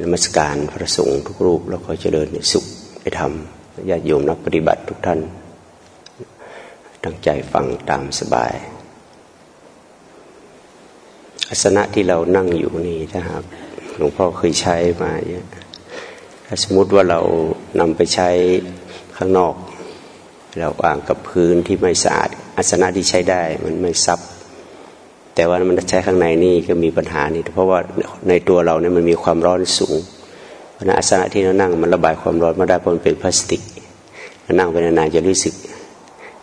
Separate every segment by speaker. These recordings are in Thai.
Speaker 1: นมัสการพระสงฆ์ทุกรูป แล้วก็เจริญในสุขไปทำญาติโยมนักปฏิบัติทุกท่าน ตั้งใจฟังตามสบายอาสนะที่เรานั่งอยู่นี่ถ้าหากหลวงพ่อเคยใช้มาเนี่ยถ้าสมมติว่าเรานำไปใช้ข้างนอก เราวางกับพื้นที่ไม่สะอาดอาสนะที่ใช้ได้มันไม่ซับ แต่ว่ามันใช้ข้างในนี่ก็มีปัญหานี่เพราะว่าในตัวเราเนี่ยมันมีความร้อนสูงเพราะนั้นอาสนะที่เรานั่งมันระบายความร้อนไมาได้เพราะมันเป็นพลาสติกนั่งไปนานๆจะรู้สึก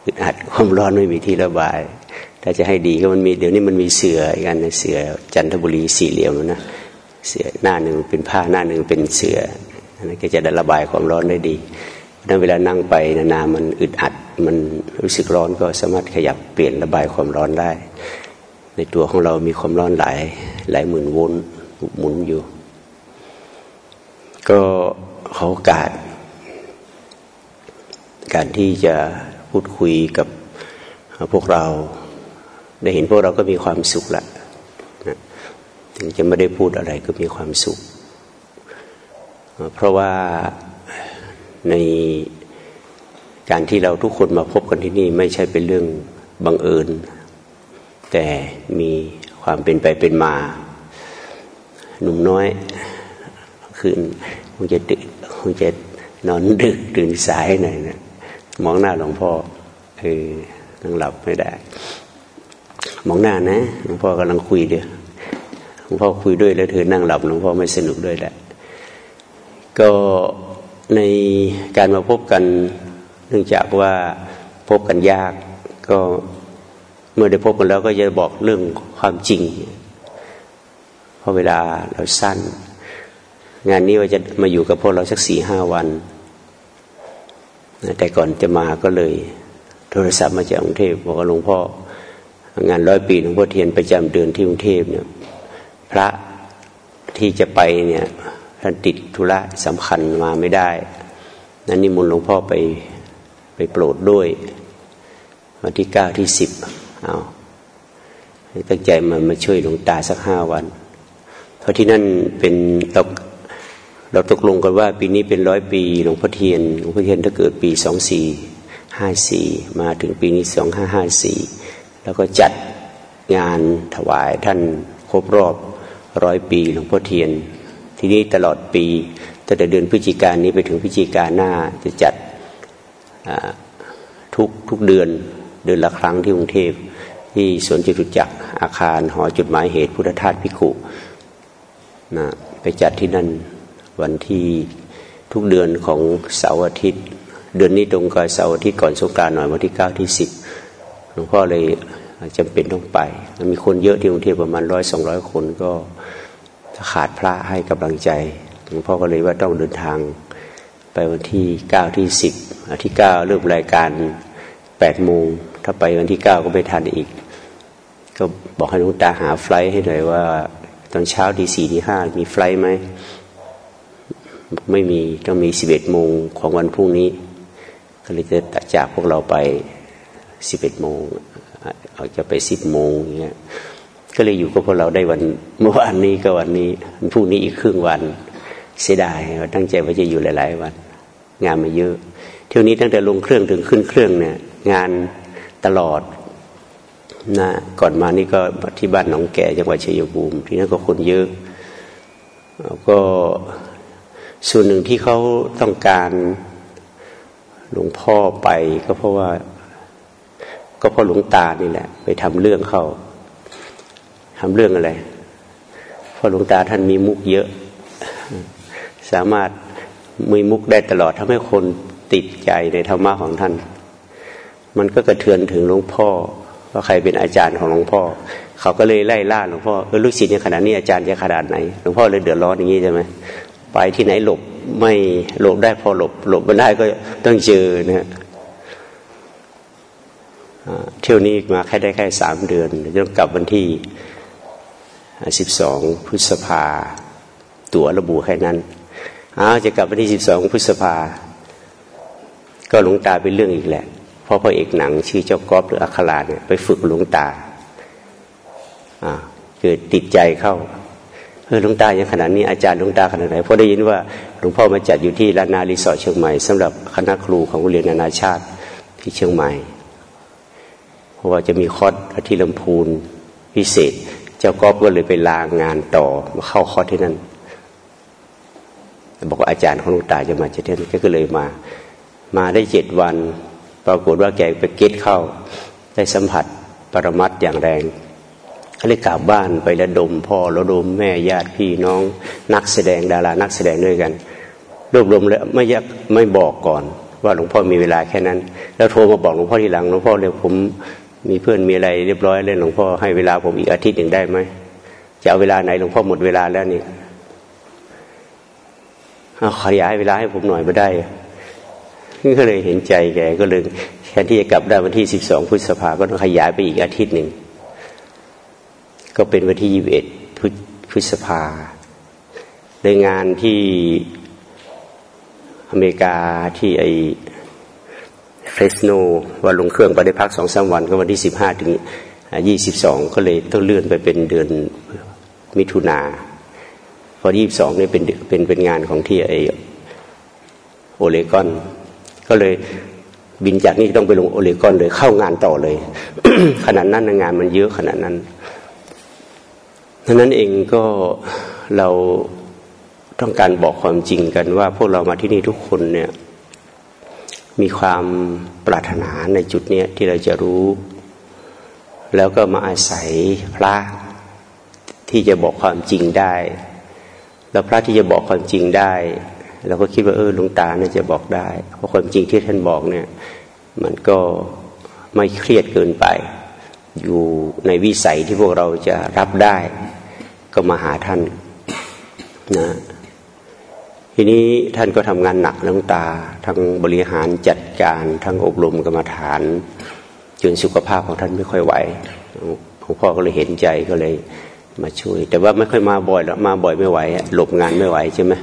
Speaker 1: อึดอัดความร้อนไม่มีที่ระบายถ้าจะให้ดีก็มันมีเดี๋ยวนี้มันมีเสืออีกอันเสือจันทบุรีสี่เหลี่ยมนะเสือหน้าหนึ่งเป็นผ้าหน้าหนึ่งเป็นเสืออันนั้นก็จะระบายความร้อนได้ดีดังเวลานั่งไปนานๆมันอึดอัด มันรู้สึกร้อนก็สามารถขยับเปลี่ยนระบายความร้อนได้ ในตัวของเรามีความร้อนหลายหลายหมื่นโวลต์หมุนอยู่ ก็ขอโอกาส การที่จะพูดคุยกับพวกเรา ได้เห็นพวกเราก็มีความสุขละนะถึงจะไม่ได้พูดอะไรก็มีความสุข เพราะว่าในการที่เราทุกคนมาพบกันที่นี่ไม่ใช่เป็นเรื่องบังเอิญ แต่มีความเป็นไปเป็นมา หนุ่มน้อยคืนคงจะตื่นคงจะนอนดึกตื่นสายหน่อยนะมองหน้าหลวงพ่อเออนั่งหลับไม่ได้ มองหน้านะหลวงพ่อกำลังคุยเดียวหลวงพ่อคุยด้วยแล้วเธอนั่งหลับหลวงพ่อไม่สนุกด้วยแหละ ก็ในการมาพบกัน เนื่องจากว่าพบกันยากก็ เมื่อได้พบกันแล้วก็จะบอกเรื่องความจริง เพราะเวลาเราสั้น งานนี้ว่าจะมาอยู่กับพวกเราสักสี่ห้าวัน แต่ก่อนจะมาก็เลย โทรศัพท์มาจากกรุงเทพบอกว่าหลวงพ่องานร้อยปีหลวงพ่อเทียนประจำเดือนที่กรุงเทพเนี่ย พระที่จะไปเนี่ยท่านติดธุระสำคัญมาไม่ได้ นั้นนิมนต์หลวงพ่อไปไปโปรดด้วย วันที่เก้าที่สิบ เอาตั้งใจมามาช่วยหลวงตาสักห้าวัน เพราะที่นั่นเป็นเราเราตกลงกันว่าปีนี้เป็นร้อยปีหลวงพ่อเทียนหลวงพ่อเทียนถ้าเกิดปีสองสี่ห้าสี่มาถึงปีนี้สองห้าห้าสี่แล้วก็จัดงานถวายท่านครบรอบร้อยปีหลวงพ่อเทียน ทีนี้ตลอดปีตั้งแต่เดือนพฤศจิกายนนี้ไปถึงพฤศจิกาหน้าจะจัดทุกทุกเดือน เดือนละครั้งที่กรุงเทพที่สวนจตุจักรอาคารหอจุดหมายเหตุพุทธทาสพิคุนะไปจัดที่นั่นวันที่ทุกเดือนของเสาร์อาทิตย์ เดือนนี้ตรงกับเสาร์อาทิตย์ก่อนสงการหน่อยวันที่เก้าที่สิบหลวงพ่อเลยจำเป็นต้องไป มีคนเยอะที่กรุงเทพประมาณร้อยสองร้อยคนก็ขาดพระให้กำลังใจหลวงพ่อก็เลยว่าต้องเดินทางไปวันที่เก้าที่สิบที่เก้าเริ่มรายการแปดโมง ถ้าไปวันที่เก้าก็ไม่ทันอีก ก็บอกให้ลุงตาหาไฟล์ให้หน่อยว่า ตอนเช้าทีสี่ทีห้ามีไฟล์ไหม ไม่มีต้องมีสิบเอ็ดโมงของวันพรุ่งนี้ ก็เลยจะตัดจากพวกเราไปสิบเอ็ดโมงอาจจะไปสิบโมงอย่างเงี้ยก็เลยอยู่กับพวกเราได้วันเมื่อวานนี้ก็วันนี้พรุ่งนี้อีกครึ่งวันเสียดายตั้งใจว่าจะอยู่หลาย ๆ วัน งานมาเยอะ เที่ยวนี้ตั้งแต่ลงเครื่องถึงขึ้นเครื่องเนี่ย งาน ตลอดนะก่อนมานี่ก็ที่บ้านหนองแก่จังหวัดชัยภูมิที่นั่นก็คนเยอะก็ส่วนหนึ่งที่เขาต้องการหลวงพ่อไปก็เพราะว่า ก็เพราะหลวงตานี่แหละ ไปทำเรื่องเขาทำเรื่องอะไรเพราะหลวงตาท่านมีมุกเยอะ สามารถมีมุกได้ตลอดทำให้คนติดใจในธรรมะของท่าน มันก็กระเทือนถึงหลวงพ่อว่าใครเป็นอาจารย์ของหลวงพ่อ เขาก็เลยไล่ล่าหลวงพ่อเออลูกศิษย์ในขนาดนี้อาจารย์จะขนาดไหนหลวงพ่อเลยเดือดร้อนอย่างนี้ใช่ไหมไปที่ไหนหลบไม่หลบได้พอหลบ หลบไม่ได้ก็ต้องเจอนะเที่ยวนี้มาแค่ได้แค่สามเดือนจะต้องกลับวันที่สิบสองพฤษภา ตั๋วระบุแค่นั้นอ้าวจะกลับวันที่สิบสองพฤษภา ก็หลวงตาเป็นเรื่องอีกแหละ เพราะพระเอกหนังชื่อเจ้ากอล์ฟหรืออัคราเนี่ยไปฝึกหลวงตาเกิดติดใจเข้าเออหลวงตาอย่างขนาดนี้อาจารย์หลวงตาขนาดไหนเพราะได้ยินว่าหลวงพ่อมาจัดอยู่ที่ล้านนารีสอร์ทเชียงใหม่สำหรับคณะครูของโรงเรียนนานาชาติที่เชียงใหม่ เพราะว่าจะมีคอร์สที่ลำพูนพิเศษ เจ้ากอล์ฟก็เลยไปลางานต่อมาเข้าคอร์สที่นั่นบอกว่าอาจารย์ของหลวงตาจะมาจะเที่นก็เลยมา มาได้เจ็ดวัน ปรากฏว่าแกไปเก็ตเข้า ได้สัมผัสปรมัตอย่างแรงก็เลยกลับบ้านไประดมพ่อระดมแม่ญาติพี่น้อง นักแสดงดารานักแสดงด้วยกัน รวบรวมแล้วไม่ยักไม่บอกก่อน ว่าหลวงพ่อมีเวลาแค่นั้น แล้วโทรมาบอกหลวงพ่อทีหลังหลวงพ่อเรียกผมมีเพื่อนมีอะไรเรียบร้อยเลยหลวงพ่อให้เวลาผมอีกอาทิตย์หนึ่งได้ไหมจะเอาเวลาไหนหลวงพ่อหมดเวลาแล้วนี่ขยายเวลาให้ผมหน่อยไม่ได้ ก็เลยเห็นใจแกก็เลยแทนที่จะกลับได้วันที่สิบสองพฤษภาก็ต้องขยายไปอีกอาทิตย์หนึ่งก็เป็นวันที่ยี่สิบเอ็ดพฤษภาในงานที่อเมริกาที่ไอเฟสโนวันลงเครื่องไปได้พักสองสาวันก็วันที่สิบห้าถึงยี่สิบสองก็เลยต้องเลื่อนไปเป็นเดือนมิถุนาพอยี่สิบสองนี่เป็นเป็นเป็นงานของที่ไอโอเลกอน ก็เลยบินจากนี่ต้องไปลงโอเลกอนเลยเข้างานต่อเลยขนาดนั้นงานมันเยอะขนาดนั้นดังนั้นเองก็เราต้องการบอกความจริงกันว่า พวกเรามาที่นี่ทุกคนเนี่ย มีความปรารถนาในจุดนี้ที่เราจะรู้ แล้วก็มาอาศัยพระที่จะบอกความจริงได้ แล้วพระที่จะบอกความจริงได้ เราก็คิดว่าเออหลวงตาเนี่ยจะบอกได้ เพราะความจริงที่ท่านบอกเนี่ย มันก็ไม่เครียดเกินไป อยู่ในวิสัยที่พวกเราจะรับได้ ก็มาหาท่านนะทีนี้ท่านก็ทำงานหนักหลวงตา ทั้งบริหารจัดการทั้งอบรมกรรมฐานจนสุขภาพของท่านไม่ค่อยไหวหลวงพ่อก็เลยเห็นใจก็เลยมาช่วย แต่ว่าไม่ค่อยมาบ่อยแล้วมาบ่อยไม่ไหวหลบงานไม่ไหวใช่ไหม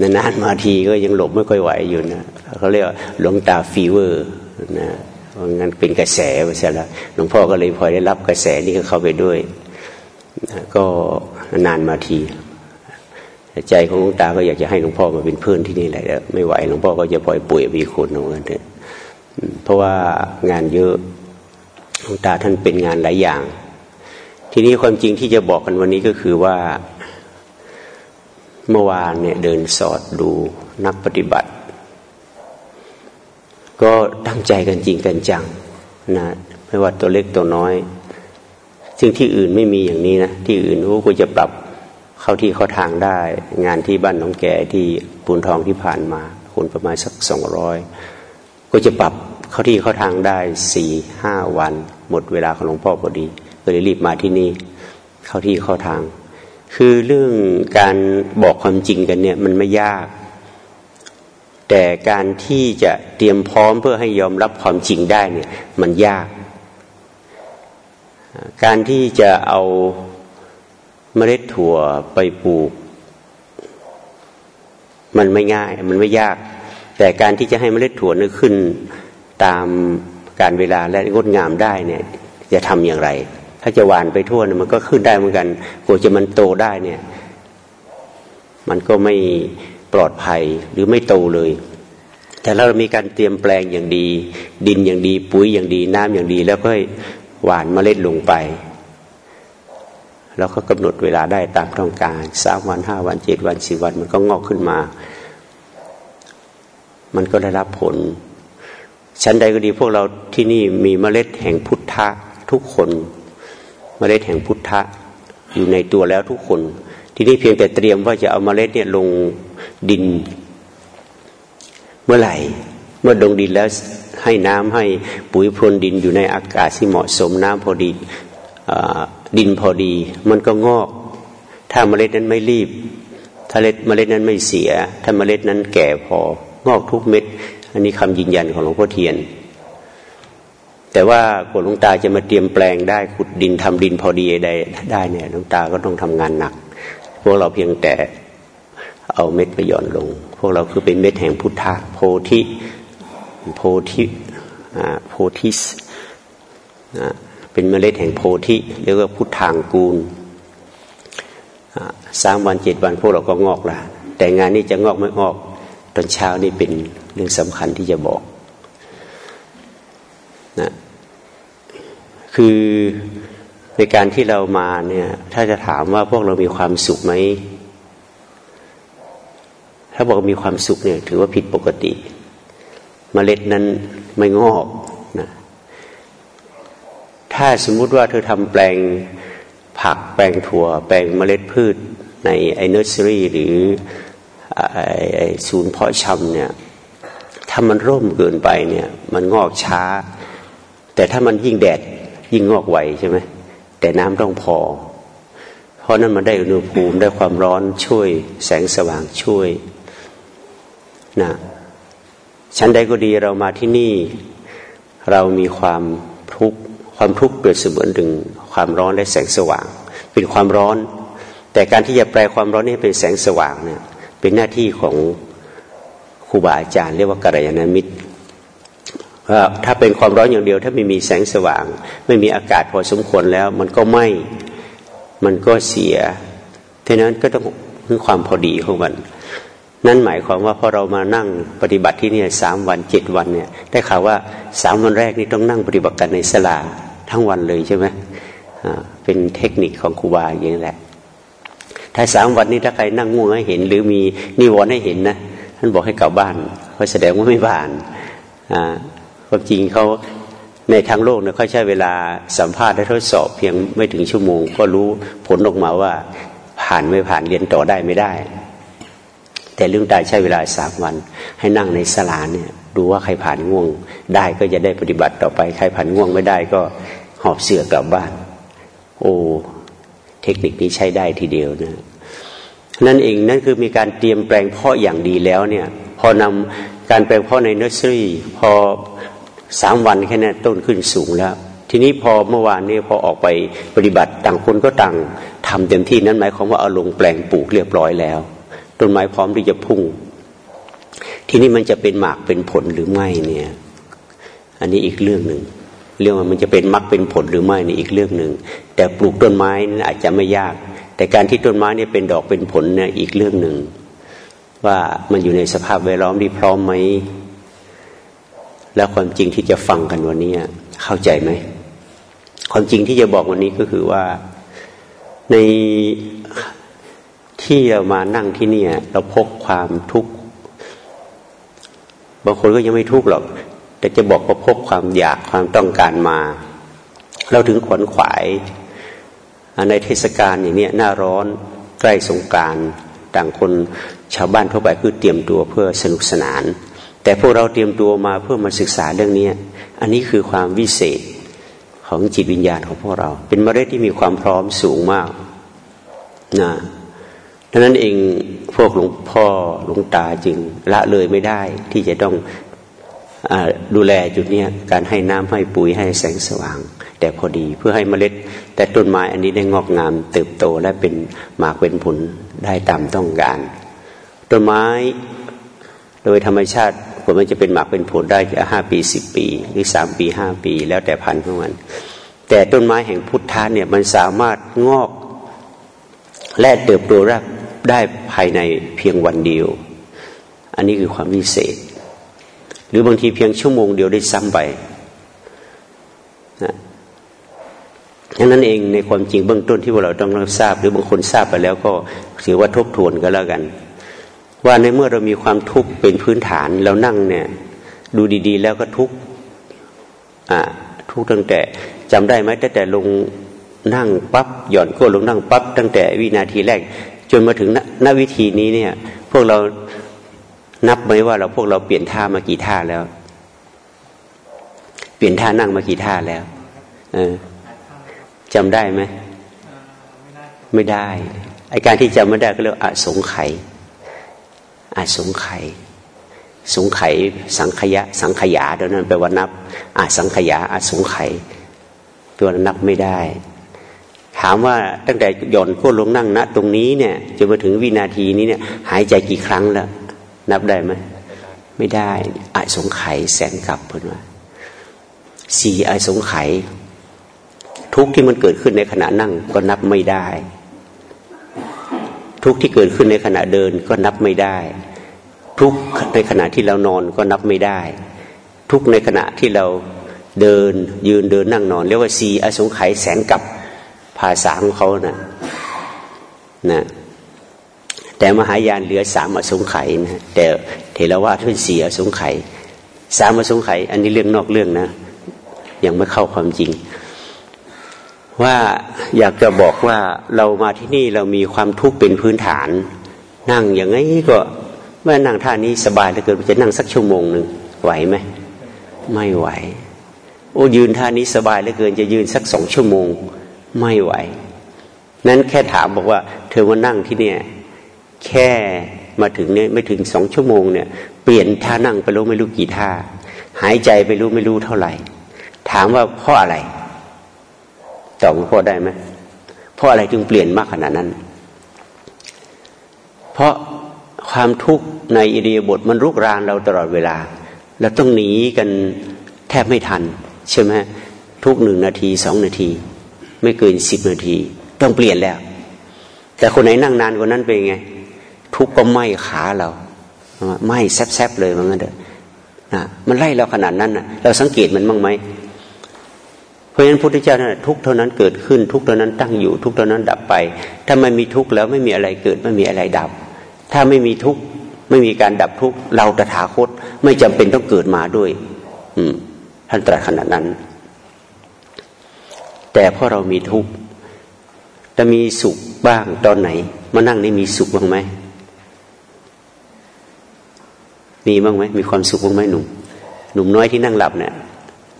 Speaker 1: นานๆมาทีก็ยังหลบไม่ค่อยไหวอยู่นะเขาเรียกหลวงตา fever นะเพราะงั้นเป็นกระแสไปเสียแล้วหลวงพ่อก็เลยพอได้รับกระแสนี้ก็เข้าไปด้วย ก็นานมาทีใจของหลวงตาก็อยากจะให้หลวงพ่อมาเป็นเพื่อนที่นี่แหละไม่ไหวหลวงพ่อก็จะปล่อยป่วยมีคนเหมือนกันเพราะว่างานเยอะหลวงตาท่านเป็นงานหลายอย่าง ทีนี้ความจริงที่จะบอกกันวันนี้ก็คือว่า เมื่อวานเนี่ยเดินสอดดูนักปฏิบัติ ก็ตั้งใจกันจริงกันจังนะไม่ว่าตัวเล็กตัวน้อย ซึ่งที่อื่นไม่มีอย่างนี้นะ ที่อื่นก็ควรจะปรับเข้าที่เข้าทางได้ งานที่บ้านน้องแก่ที่ปูนทองที่ผ่านมาคนประมาณสักสองร้อยก็จะปรับเข้าที่เข้าทางได้สี่ห้าวัน หมดเวลาของหลวงพ่อพอดีก็เลยรีบมาที่นี่ เข้าที่เข้าทาง คือเรื่องการบอกความจริงกันเนี่ยมันไม่ยาก แต่การที่จะเตรียมพร้อมเพื่อให้ยอมรับความจริงได้เนี่ยมันยาก การที่จะเอาเมล็ดถั่วไปปลูก มันไม่ง่าย มันไม่ยาก แต่การที่จะให้เมล็ดถั่วนึกขึ้นตามการเวลาและงดงามได้เนี่ยจะทำอย่างไร ถ้าจะหวานไปทั่วเนี่ยมันก็ขึ้นได้เหมือนกันกว่าจะมันโตได้เนี่ย มันก็ไม่ปลอดภัยหรือไม่โตเลย แต่เรามีการเตรียมแปลงอย่างดี ดินอย่างดี ปุ๋ยอย่างดี น้ำอย่างดี แล้วก็หวานเมล็ดลงไปแล้วก็กำหนดเวลาได้ตามต้องการสามวันห้าวันเจ็ดวันสี่วันมันก็งอกขึ้นมา มันก็ได้รับผล ชั้นใดก็ดีพวกเราที่นี่มีเมล็ดแห่งพุทธะทุกคน เมล็ดแห่งพุทธะอยู่ในตัวแล้วทุกคน ที่นี่เพียงแต่เตรียมว่าจะเอาเมล็ดเนี่ยลงดิน เมื่อไหร่ เมื่อลงดินแล้วให้น้ำให้ปุ๋ยพรวนดินอยู่ในอากาศที่เหมาะสมน้ำพอดีดินพอดี มันก็งอก ถ้าเมล็ดนั้นไม่รีบ ถ้าเมล็ดนั้นไม่เสีย ถ้าเมล็ดนั้นแก่พองอกทุกเม็ด อันนี้คำยืนยันของหลวงพ่อเทียน แต่ว่ากดหลวงตาจะมาเตรียมแปลงได้ขุดดินทำดินพอดีได้ได้เนี่ยหลวงตาก็ต้องทำงานหนัก พวกเราเพียงแต่เอาเม็ดไปหย่อนลง พวกเราคือเป็นเม็ดแห่งพุทธะโพธิโพธิโพธิสเป็นเมล็ดแห่งโพธิเรียกว่าพุทธางกูลสามวันเจ็ดวันพวกเราก็งอกละแต่งานนี้จะงอกไม่งอกตอนเช้านี่เป็นเรื่องสำคัญที่จะบอกนะ คือในการที่เรามาเนี่ย ถ้าจะถามว่าพวกเรามีความสุขไหม ถ้าบอกมีความสุขเนี่ย ถือว่าผิดปกติมเมล็ดนั้นไม่งอกนะถ้าสมมุติว่าเธอทำแปลงผักแปลงถั่ว แปลงเมล็ดพืชในไอเนอร์เซอรี่หรือไอ้ศูนย์เพาะชำเนี่ย ถ้ามันร่มเกินไปเนี่ย มันงอกช้า แต่ถ้ามันยิ่งแดด ยิ่งงอกไวใช่ไหมแต่น้ำต้องพอ เพราะนั้นมันได้อุณหภูมิได้ความร้อนช่วย แสงสว่างช่วยนะชั้นใดก็ดีเรามาที่นี่ เรามีความทุกข์ความทุกข์เปรียบเสมือนถึงความร้อนและแสงสว่าง เป็นความร้อน แต่การที่จะแปลความร้อนนี้เป็นแสงสว่างเนี่ยเป็นหน้าที่ของครูบาอาจารย์เรียกว่ากัลยาณมิตร ถ้าเป็นความร้อนอย่างเดียว ถ้าไม่มีแสงสว่าง ไม่มีอากาศพอสมควรแล้ว มันก็ไหม้มันก็เสียทีนั้นก็ต้องคือความพอดีของมัน นั่นหมายความว่าพอเรามานั่งปฏิบัติที่นี่สามวันเจ็ดวันเนี่ย ได้ข่าวว่าสามวันแรกนี่ต้องนั่งปฏิบัติกันในสลาทั้งวันเลยใช่ไหมเป็นเทคนิคของครูบาอย่างนี้แหละ ถ้าสามวันนี้ถ้าใครนั่งง่วงให้เห็น หรือมีนิวรณ์ให้เห็นนะท่านบอกให้กลับบ้านเขาะแสดงว่าไม่ผ่าน ความจริงเขาในทางโลกเนี่ยเขาใช้เวลาสัมภาษณ์และทดสอบเพียงไม่ถึงชั่วโมง ก็รู้ผลออกมาว่า ผ่านไม่ผ่านเรียนต่อได้ไม่ได้ แต่เรื่องได้ใช้เวลาสามวัน ให้นั่งในศาลาเนี่ยดูว่าใครผ่านง่วงได้ก็จะได้ปฏิบัติต่อไป ใครผ่านง่วงไม่ได้ก็หอบเสื่อกลับบ้าน โอ้เทคนิคนี้ใช้ได้ทีเดียวนะนั่นเองนั่นคือมีการเตรียมแปลงเพาะอย่างดีแล้วเนี่ย พอนำการแปลงเพาะในเนอร์เซอรี่พอ สามวันแค่นั้นต้นขึ้นสูงแล้ว ทีนี้พอเมื่อวานนี้พอออกไปปฏิบัติต่างคนก็ต่างทำเต็มที่นั้นหมายความว่าเอาลงแปลงปลูกเรียบร้อยแล้ว ต้นไม้พร้อมที่จะพุ่ง ทีนี้มันจะเป็นหมากเป็นผลหรือไม่เนี่ย อันนี้อีกเรื่องหนึ่งเรื่องว่ามันจะเป็นมรรคเป็นผลหรือไม่นี่อีกเรื่องหนึ่งแต่ปลูกต้นไม้นี่อาจจะไม่ยาก แต่การที่ต้นไม้เนี่ยเป็นดอกเป็นผลเนี่ยอีกเรื่องหนึ่งว่ามันอยู่ในสภาพแวดล้อมที่พร้อมไหม แล้วความจริงที่จะฟังกันวันนี้เข้าใจไหม ความจริงที่จะบอกวันนี้ก็คือว่าในที่เรามานั่งที่นี่เราพกความทุกข์บางคนก็ยังไม่ทุกข์หรอก แต่จะบอกว่าพกความอยากความต้องการมา เราถึงขวนขวายในเทศกาลอย่างนี้หน้าร้อนใกล้สงการ ต่างคนชาวบ้านทั่วไปคือเตรียมตัวเพื่อสนุกสนาน แต่พวกเราเตรียมตัวมาเพื่อมาศึกษาเรื่องนี้ อันนี้คือความวิเศษของจิตวิญญาณของพวกเรา เป็นเมล็ดที่มีความพร้อมสูงมากนะดังนั้นเองพวกหลวงพ่อหลวงตาจึงละเลยไม่ได้ที่จะต้องอดูแลจุดนี้การให้น้ำให้ปุ๋ยให้แสงสว่าง แต่พอดีเพื่อให้เมล็ด แต่ต้นไม้อันนี้ได้งอกงาม เติบโตและเป็นหมากเป็นผลได้ตามต้องการ ต้นไม้โดยธรรมชาติ ลมันจะเป็นหมากเป็นผลได้แค่ห้าปีสิบปี หรือสามปีห้าปี แล้วแต่พันธุ์ของมัน แต่ต้นไม้แห่งพุทธะเนี่ยมันสามารถงอก และเติบโตรากได้ภายในเพียงวันเดียว อันนี้คือความวิเศษ หรือบางทีเพียงชั่วโมงเดียวได้ซ้ำไปนะดังนั้นเองในความจริงเบื้องต้นที่พวกเราต้องรับทราบ หรือบางคนทราบไปแล้วก็ถือว่าทบทวนก็แล้วกัน ว่าในเมื่อเรามีความทุกข์เป็นพื้นฐานเรานั่งเนี่ย ดูดีๆ แล้วก็ทุกข์อ่าทุกข์ตั้งแต่จำได้ไหมตั้งแต่ลงนั่งปับ๊บหย่อนก้นลงนั่งปับ๊บตั้งแต่วินาทีแรก จนมาถึงณวิธีนี้เนี่ย พวกเรานับไหมว่าเราพวกเราเปลี่ยนท่ามากี่ท่าแล้ว เปลี่ยนท่านั่งมากี่ท่าแล้วเออจำได้ไหมไม่ได้ไอการที่จำไม่ได้ก็เรียกอสงไขย อสงไขสงไขสังขยะ สังขยาเดี๋ยวนั้นแปลว่านับ อาสังขยาอาสงไขตัวนับไม่ได้ ถามว่าตั้งแต่หย่อนก้นลงนั่งณตรงนี้เนี่ยจนมาถึงวินาทีนี้เนี่ย หายใจกี่ครั้งแล้วนับได้ไหมไม่ได้อสงไขแสนกลับเพื่อนว่าสี่อสงไขทุกที่มันเกิดขึ้นในขณะนั่งก็นับไม่ได้ ทุกที่เกิดขึ้นในขณะเดินก็นับไม่ได้ ทุกในขณะที่เรานอนก็นับไม่ได้ ทุกในขณะที่เราเดินยืนเดินนั่งนอนเรียกว่าสีอสงไขยแสนกับภาษาของเขานะ่ะนะแต่มหายานเหลือสามอสงไขยนะแต่เทรวาทเป็นสี่อสงไขยสามอสงไขยอันนี้เรื่องนอกเรื่องนะ ยังไม่เข้าความจริง ว่าอยากจะบอกว่าเรามาที่นี่เรามีความทุกข์เป็นพื้นฐาน นั่งอย่างไงก็เมื่อนั่งท่านี้สบายเหลือเกินจะนั่งสักชั่วโมงหนึ่งไหวไหมไม่ไหว โอ้ยืนท่านี้สบายเหลือเกินจะยืนสักสองชั่วโมง ไม่ไหว นั้นแค่ถามบอกว่า เธอมานั่งที่เนี่ย แค่มาถึงเนี่ยไม่ถึงสองชั่วโมงเนี่ยเปลี่ยนท่านั่งไปรู้ไม่รู้กี่ท่า หายใจไปรู้ไม่รู้เท่าไหร่ ถามว่าเพราะอะไร ตอบพ่อได้ไหมเพราะอะไรจึงเปลี่ยนมากขนาดนั้น เพราะความทุกข์ในอิริยาบถมันรุกรานเราตลอดเวลาเราต้องหนีกันแทบไม่ทัน ใช่ไหมทุกหนึ่งนาทีสองนาที ไม่เกินสิบนาที ต้องเปลี่ยนแล้ว แต่คนไหนนั่งนานกว่านั้นเป็นไง ทุกก็ไหม้ขาเราไหม้แซบๆเลยมันงั้นเถอนะมันไล่เราขนาดนั้นนะเราสังเกตมันบ้างไหม เพราะฉะนั้นพุทธเจ้านั้นทุกเท่านั้นเกิดขึ้น ทุกเท่านั้นตั้งอยู่ ทุกเท่านั้นดับไป ถ้าไม่มีทุกแล้วไม่มีอะไรเกิดไม่มีอะไรดับ ถ้าไม่มีทุกไม่มีการดับทุกเราตถาคตไม่จำเป็นต้องเกิดมาด้วย อืมท่านตรัสขนาดนั้น แต่พอเรามีทุกข์จะมีสุขบ้างตอนไหน มานั่งนี่มีสุขบ้างไหมมีบ้างไหมมีความสุขบ้างไหมหนุ่มหนุ่มน้อยที่นั่งหลับเนี่ย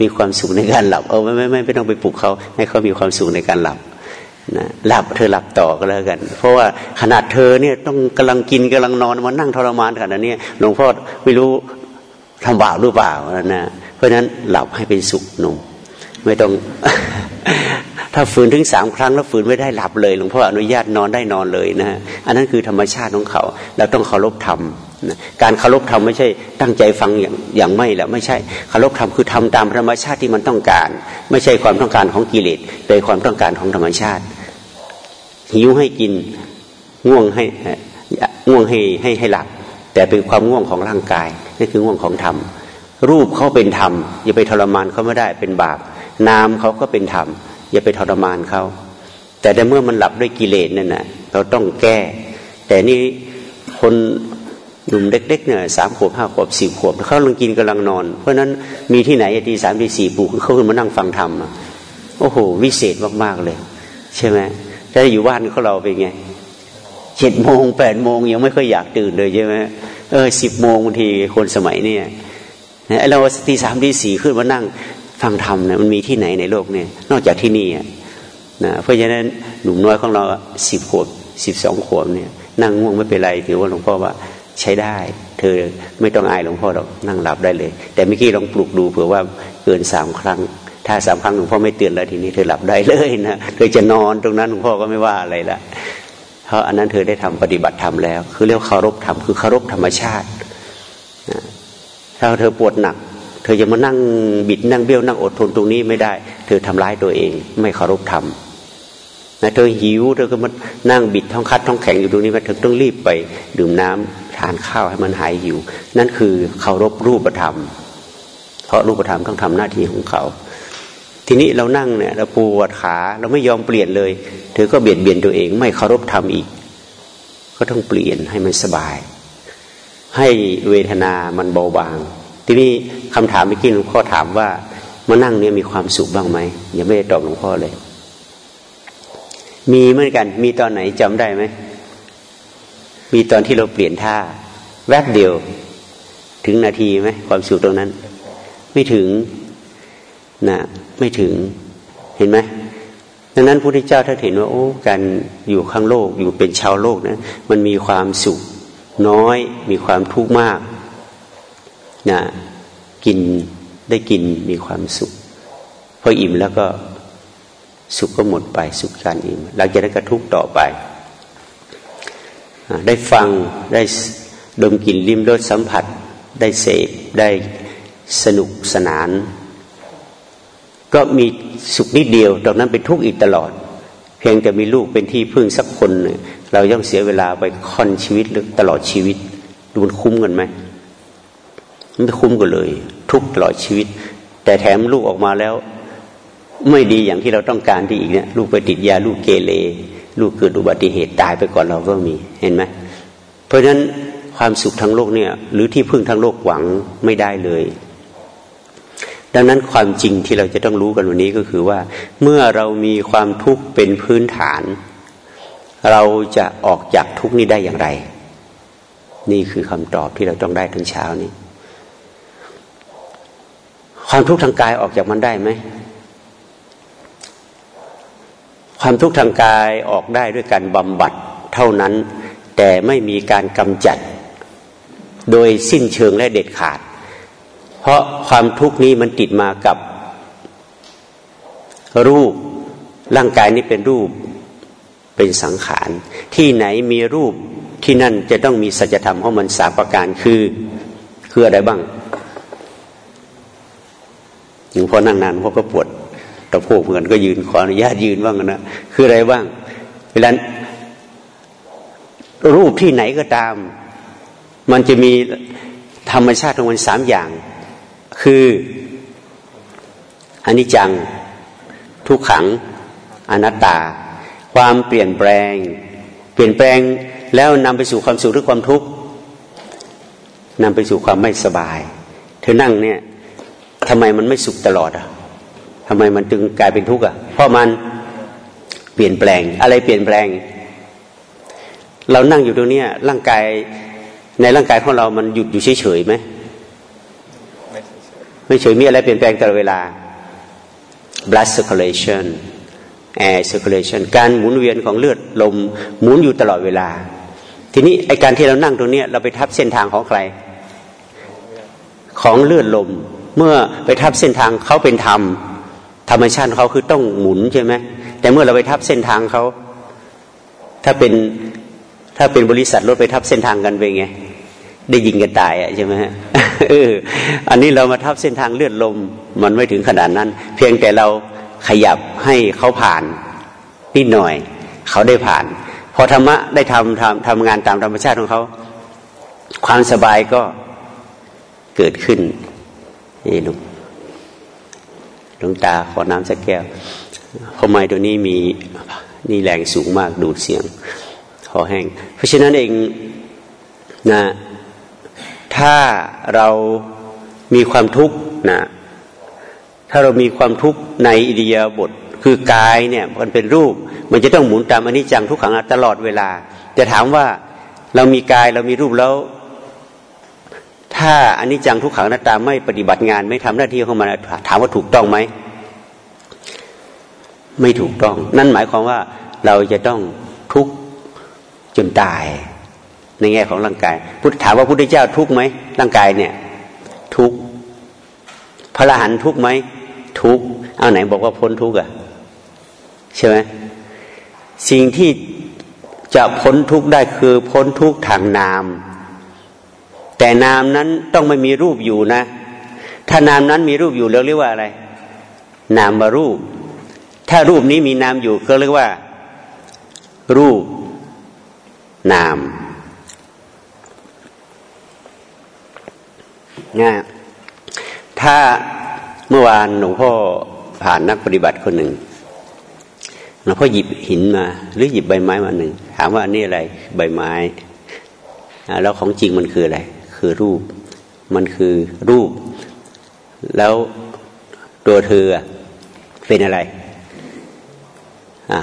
Speaker 1: มีความสุขในการหลับ เออไม่ไม่ไม่ไม่ต้องไปปลุกเขาให้เขามีความสุขในการหลับนะหลับเธอหลับต่อก็แล้วกัน เพราะว่าขนาดเธอเนี่ยต้องกำลังกินกำลังนอนมานั่งทรมานขนาดนี้หลวงพ่อไม่รู้ทำบาปหรือเปล่านะเพราะฉะนั้นหลับให้เป็นสุขหนุ่มไม่ต้อง ถ้าฝืนถึงสามครั้งแล้วฝืนไม่ได้หลับเลยหลวงพ่ออนุญาตนอนได้นอนเลยนะฮะอันนั้นคือธรรมชาติของเขา เราต้องเคารพธรรมการเคารพธรรมไม่ใช่ตั้งใจฟังอย่างอย่างไม่ละไม่ใช่เคารพธรรมคือทำตามธรรมชาติที่มันต้องการ ไม่ใช่ความต้องการของกิเลสแต่ความต้องการของธรรมชาติหิวให้กินง่วงให้ง่วงให้ให้ให้หลับแต่เป็นความง่วงของร่างกายนี่คือง่วงของธรรมรูปเขาเป็นธรรมอย่าไปทรมานเขาไม่ได้เป็นบาปนามเขาก็เป็นธรรม อย่าไปทรมานเขาแต่ในเมื่อมันหลับด้วยกิเลสนั่นนะเราต้องแก้ แต่นี่คนหนุ่มเล็กๆเนี่ยสามขวบห้าขวบสี่ขวบเขากำลังกินกำลังนอน เพราะนั้นมีที่ไหนตีสามตีสี่ปลุกเขาขึ้นมานั่งฟังธรรมโอ้โห วิเศษมากๆเลย ใช่ไหมถ้าอยู่บ้านเขาเราเป็นไงเจ็ดโมงแปดโมงยังไม่ค่อยอยากตื่นเลยใช่ไหมเออสิบโมงบางทีคนสมัยเนี่ยไอเราตีสามตีสี่ขึ้นมานั่ง ฟังธรรมเนี่ยมันมีที่ไหนในโลกเนี่ย นอกจากที่นี่นะเพราะฉะนั้นหนุ่มน้อยของเราสิบขวบสิบสองขวบเนี่ย นั่งง่วงไม่เป็นไรถือว่าหลวงพ่อว่าใช้ได้ เธอไม่ต้องอายหลวงพ่อหรอกนั่งหลับได้เลย แต่เมื่อกี้ลองปลุกดูเผื่อว่าเกินสามครั้ง ถ้าสามครั้งหลวงพ่อไม่เตือนแล้วทีนี้เธอหลับได้เลยนะเธอจะนอนตรงนั้นหลวงพ่อก็ไม่ว่าอะไรละเพราะอันนั้นเธอได้ทำปฏิบัติธรรมแล้ว คือเรียกเคารพธรรมคือเคารพธรรมชาติถ้าเธอปวดหนัก เธอจะมานั่งบิดนั่งเบี้ยวนั่งอดทนตรงนี้ไม่ได้ เธอทำร้ายตัวเอง ไม่เคารพธรรมนะเธอหิวเธอก็มานั่งบิดท้องคัดท้องแข็งอยู่ตรงนี้ว่าเธอต้องรีบไป ดื่มน้ำทานข้าวให้มันหายหิว นั่นคือเคารพรูปธรรม เพราะรูปธรรมต้องทำหน้าที่ของเขา ทีนี้เรานั่งเนี่ยเราปวดขาเราไม่ยอมเปลี่ยนเลย เธอก็เบียดเบียนตัวเอง ไม่เคารพธรรมอีก ก็ต้องเปลี่ยนให้มันสบาย ให้เวทนามันเบาบาง ทีนี้คำถามเมื่อกี้หลวงพ่อถามว่ามานั่งเนี่ยมีความสุขบ้างไหมยังไม่ได้ตอบหลวงพ่อเลย มีเหมือนกัน มีตอนไหนจำได้ไหมมีตอนที่เราเปลี่ยนท่า แวบเดียว ถึงนาทีไหมความสุขตรงนั้น ไม่ถึงนะไม่ถึงเห็นไหมดังนั้นพระพุทธเจ้าถ้าเห็นว่าโอ้การอยู่ข้างโลกอยู่เป็นชาวโลกนะมันมีความสุขน้อยมีความทุกข์มาก นะกินได้กินมีความสุขพออิ่มแล้วก็สุขก็หมดไปสุขการอิ่มหลังจากนั้นก็ทุกต่อไป ได้ฟังได้ดมกลิ่นลิ้มรสสัมผัส ได้เสพได้สนุกสนาน ก็มีสุขนิดเดียวตอนนั้นเป็นทุกข์อีกตลอด เพียงแต่มีลูกเป็นที่พึ่งสักคน เราย่อมเสียเวลาไปค่อนชีวิตหรือตลอดชีวิตดูมันคุ้มกันไหม ไม่คุ้มกันเลย ทุกตลอดชีวิต แต่แถมลูกออกมาแล้ว ไม่ดีอย่างที่เราต้องการที่อีกเนี่ยลูกไปติดยาลูกเกเรลูกเกิดอุบัติเหตุตายไปก่อนเราก็มีเห็นไหมเพราะฉะนั้นความสุขทางโลกเนี่ย หรือที่พึ่งทางโลกหวังไม่ได้เลย ดังนั้นความจริงที่เราจะต้องรู้กันวันนี้ก็คือว่า เมื่อเรามีความทุกข์เป็นพื้นฐาน เราจะออกจากทุกข์นี้ได้อย่างไร นี่คือคำตอบที่เราต้องได้ทั้งเช้านี้ ความทุกข์ทางกายออกจากมันได้ไหม ความทุกข์ทางกายออกได้ด้วยการบำบัดเท่านั้น แต่ไม่มีการกำจัด โดยสิ้นเชิงและเด็ดขาด เพราะความทุกข์นี้มันติดมากับ รูปร่างกายนี้เป็นรูปเป็นสังขาร ที่ไหนมีรูปที่นั่นจะต้องมีสัจธรรมของมันสาประการคือ คืออะไรบ้าง หลวงพ่อนั่งนานพ่อก็ปวดตะโพกเหมือนก็ยืนขออนุญาตยืนบ้างนะคืออะไรบ้างเวลารูปที่ไหนก็ตาม มันจะมีธรรมชาติของมันสามอย่าง คืออนิจจัง ทุกขังอนัตตา ความเปลี่ยนแปลง เปลี่ยนแปลงแล้วนำไปสู่ความสุขหรือความทุกข์นำไปสู่ความไม่สบาย เธอนั่งเนี่ย ทำไมมันไม่สุขตลอดอะทำไมมันจึงกลายเป็นทุกข์อะ เพราะมันเปลี่ยนแปลง อะไรเปลี่ยนแปลง เรานั่งอยู่ตรงนี้ร่างกายในร่างกายของเรามันหยุดอยู่เฉยๆไหมไม่เฉยมีอะไรเปลี่ยนแปลงตลอดเวลา blood circulation air circulation การหมุนเวียนของเลือดลมหมุนอยู่ตลอดเวลา ทีนี้ไอการที่เรานั่งตรงนี้เราไปทับเส้นทางของใคร ของเลือดลม เมื่อไปทับเส้นทางเขาเป็นธรรมธรรมชาติเขาคือต้องหมุนใช่ไหมแต่เมื่อเราไปทับเส้นทางเขาถ้าเป็นถ้าเป็นบริษัทรถไปทับเส้นทางกันไปไงได้ยิงกันตายอะใช่ไหมฮะเอออันนี้เรามาทับเส้นทางเลือดลม มันไม่ถึงขนาดนั้น เพียงแต่เราขยับให้เขาผ่านนิดหน่อย เขาได้ผ่าน พอธรรมะได้ทำทำทำงานตามธรรมชาติของเขา ความสบายก็เกิดขึ้น นี่ลุงลวงตาขอน้ำสักแก้วเพราะไม้ตัวนี้มีนี่แรงสูงมากดูดเสียงคอแห้ง เพราะฉะนั้นเองนะถ้าเรามีความทุกข์นะถ้าเรามีความทุกข์ในอิริยบถคือกายเนี่ยมันเป็นรูป มันจะต้องหมุนตามอนิจจังทุกขังตลอดเวลา จะถามว่าเรามีกายเรามีรูปแล้ว ถ้าอนิจจังทุกขังหน้าตาไม่ปฏิบัติงาน ไม่ทำหน้าที่ของมันถามว่าถูกต้องไหมไม่ถูกต้อง นั่นหมายความว่าเราจะต้องทุกข์จนตาย ในแง่ของร่างกายพุทธถามว่าพุทธเจ้าทุกข์ไหมร่างกายเนี่ย ทุกข์พระอรหันต์ทุกข์ไหมทุกข์เอาไหนบอกว่าพ้นทุกข์อะใช่ไหมสิ่งที่จะพ้นทุกข์ได้คือพ้นทุกข์ทางนาม แต่นามนั้นต้องไม่มีรูปอยู่นะ ถ้านามนั้นมีรูปอยู่เราเรียกว่าอะไร นามมารูป ถ้ารูปนี้มีนามอยู่ก็เรียกว่า รูป นามนะถ้าเมื่อวานหลวงพ่อผ่านนักปฏิบัติคนหนึ่งหลวงพ่อหยิบหินมา หรือหยิบใบไม้มาหนึ่งถามว่าอันนี้อะไร ใบไม้แล้วของจริงมันคืออะไร คือรูป มันคือรูป แล้วตัวเธอเป็นอะไร อ่า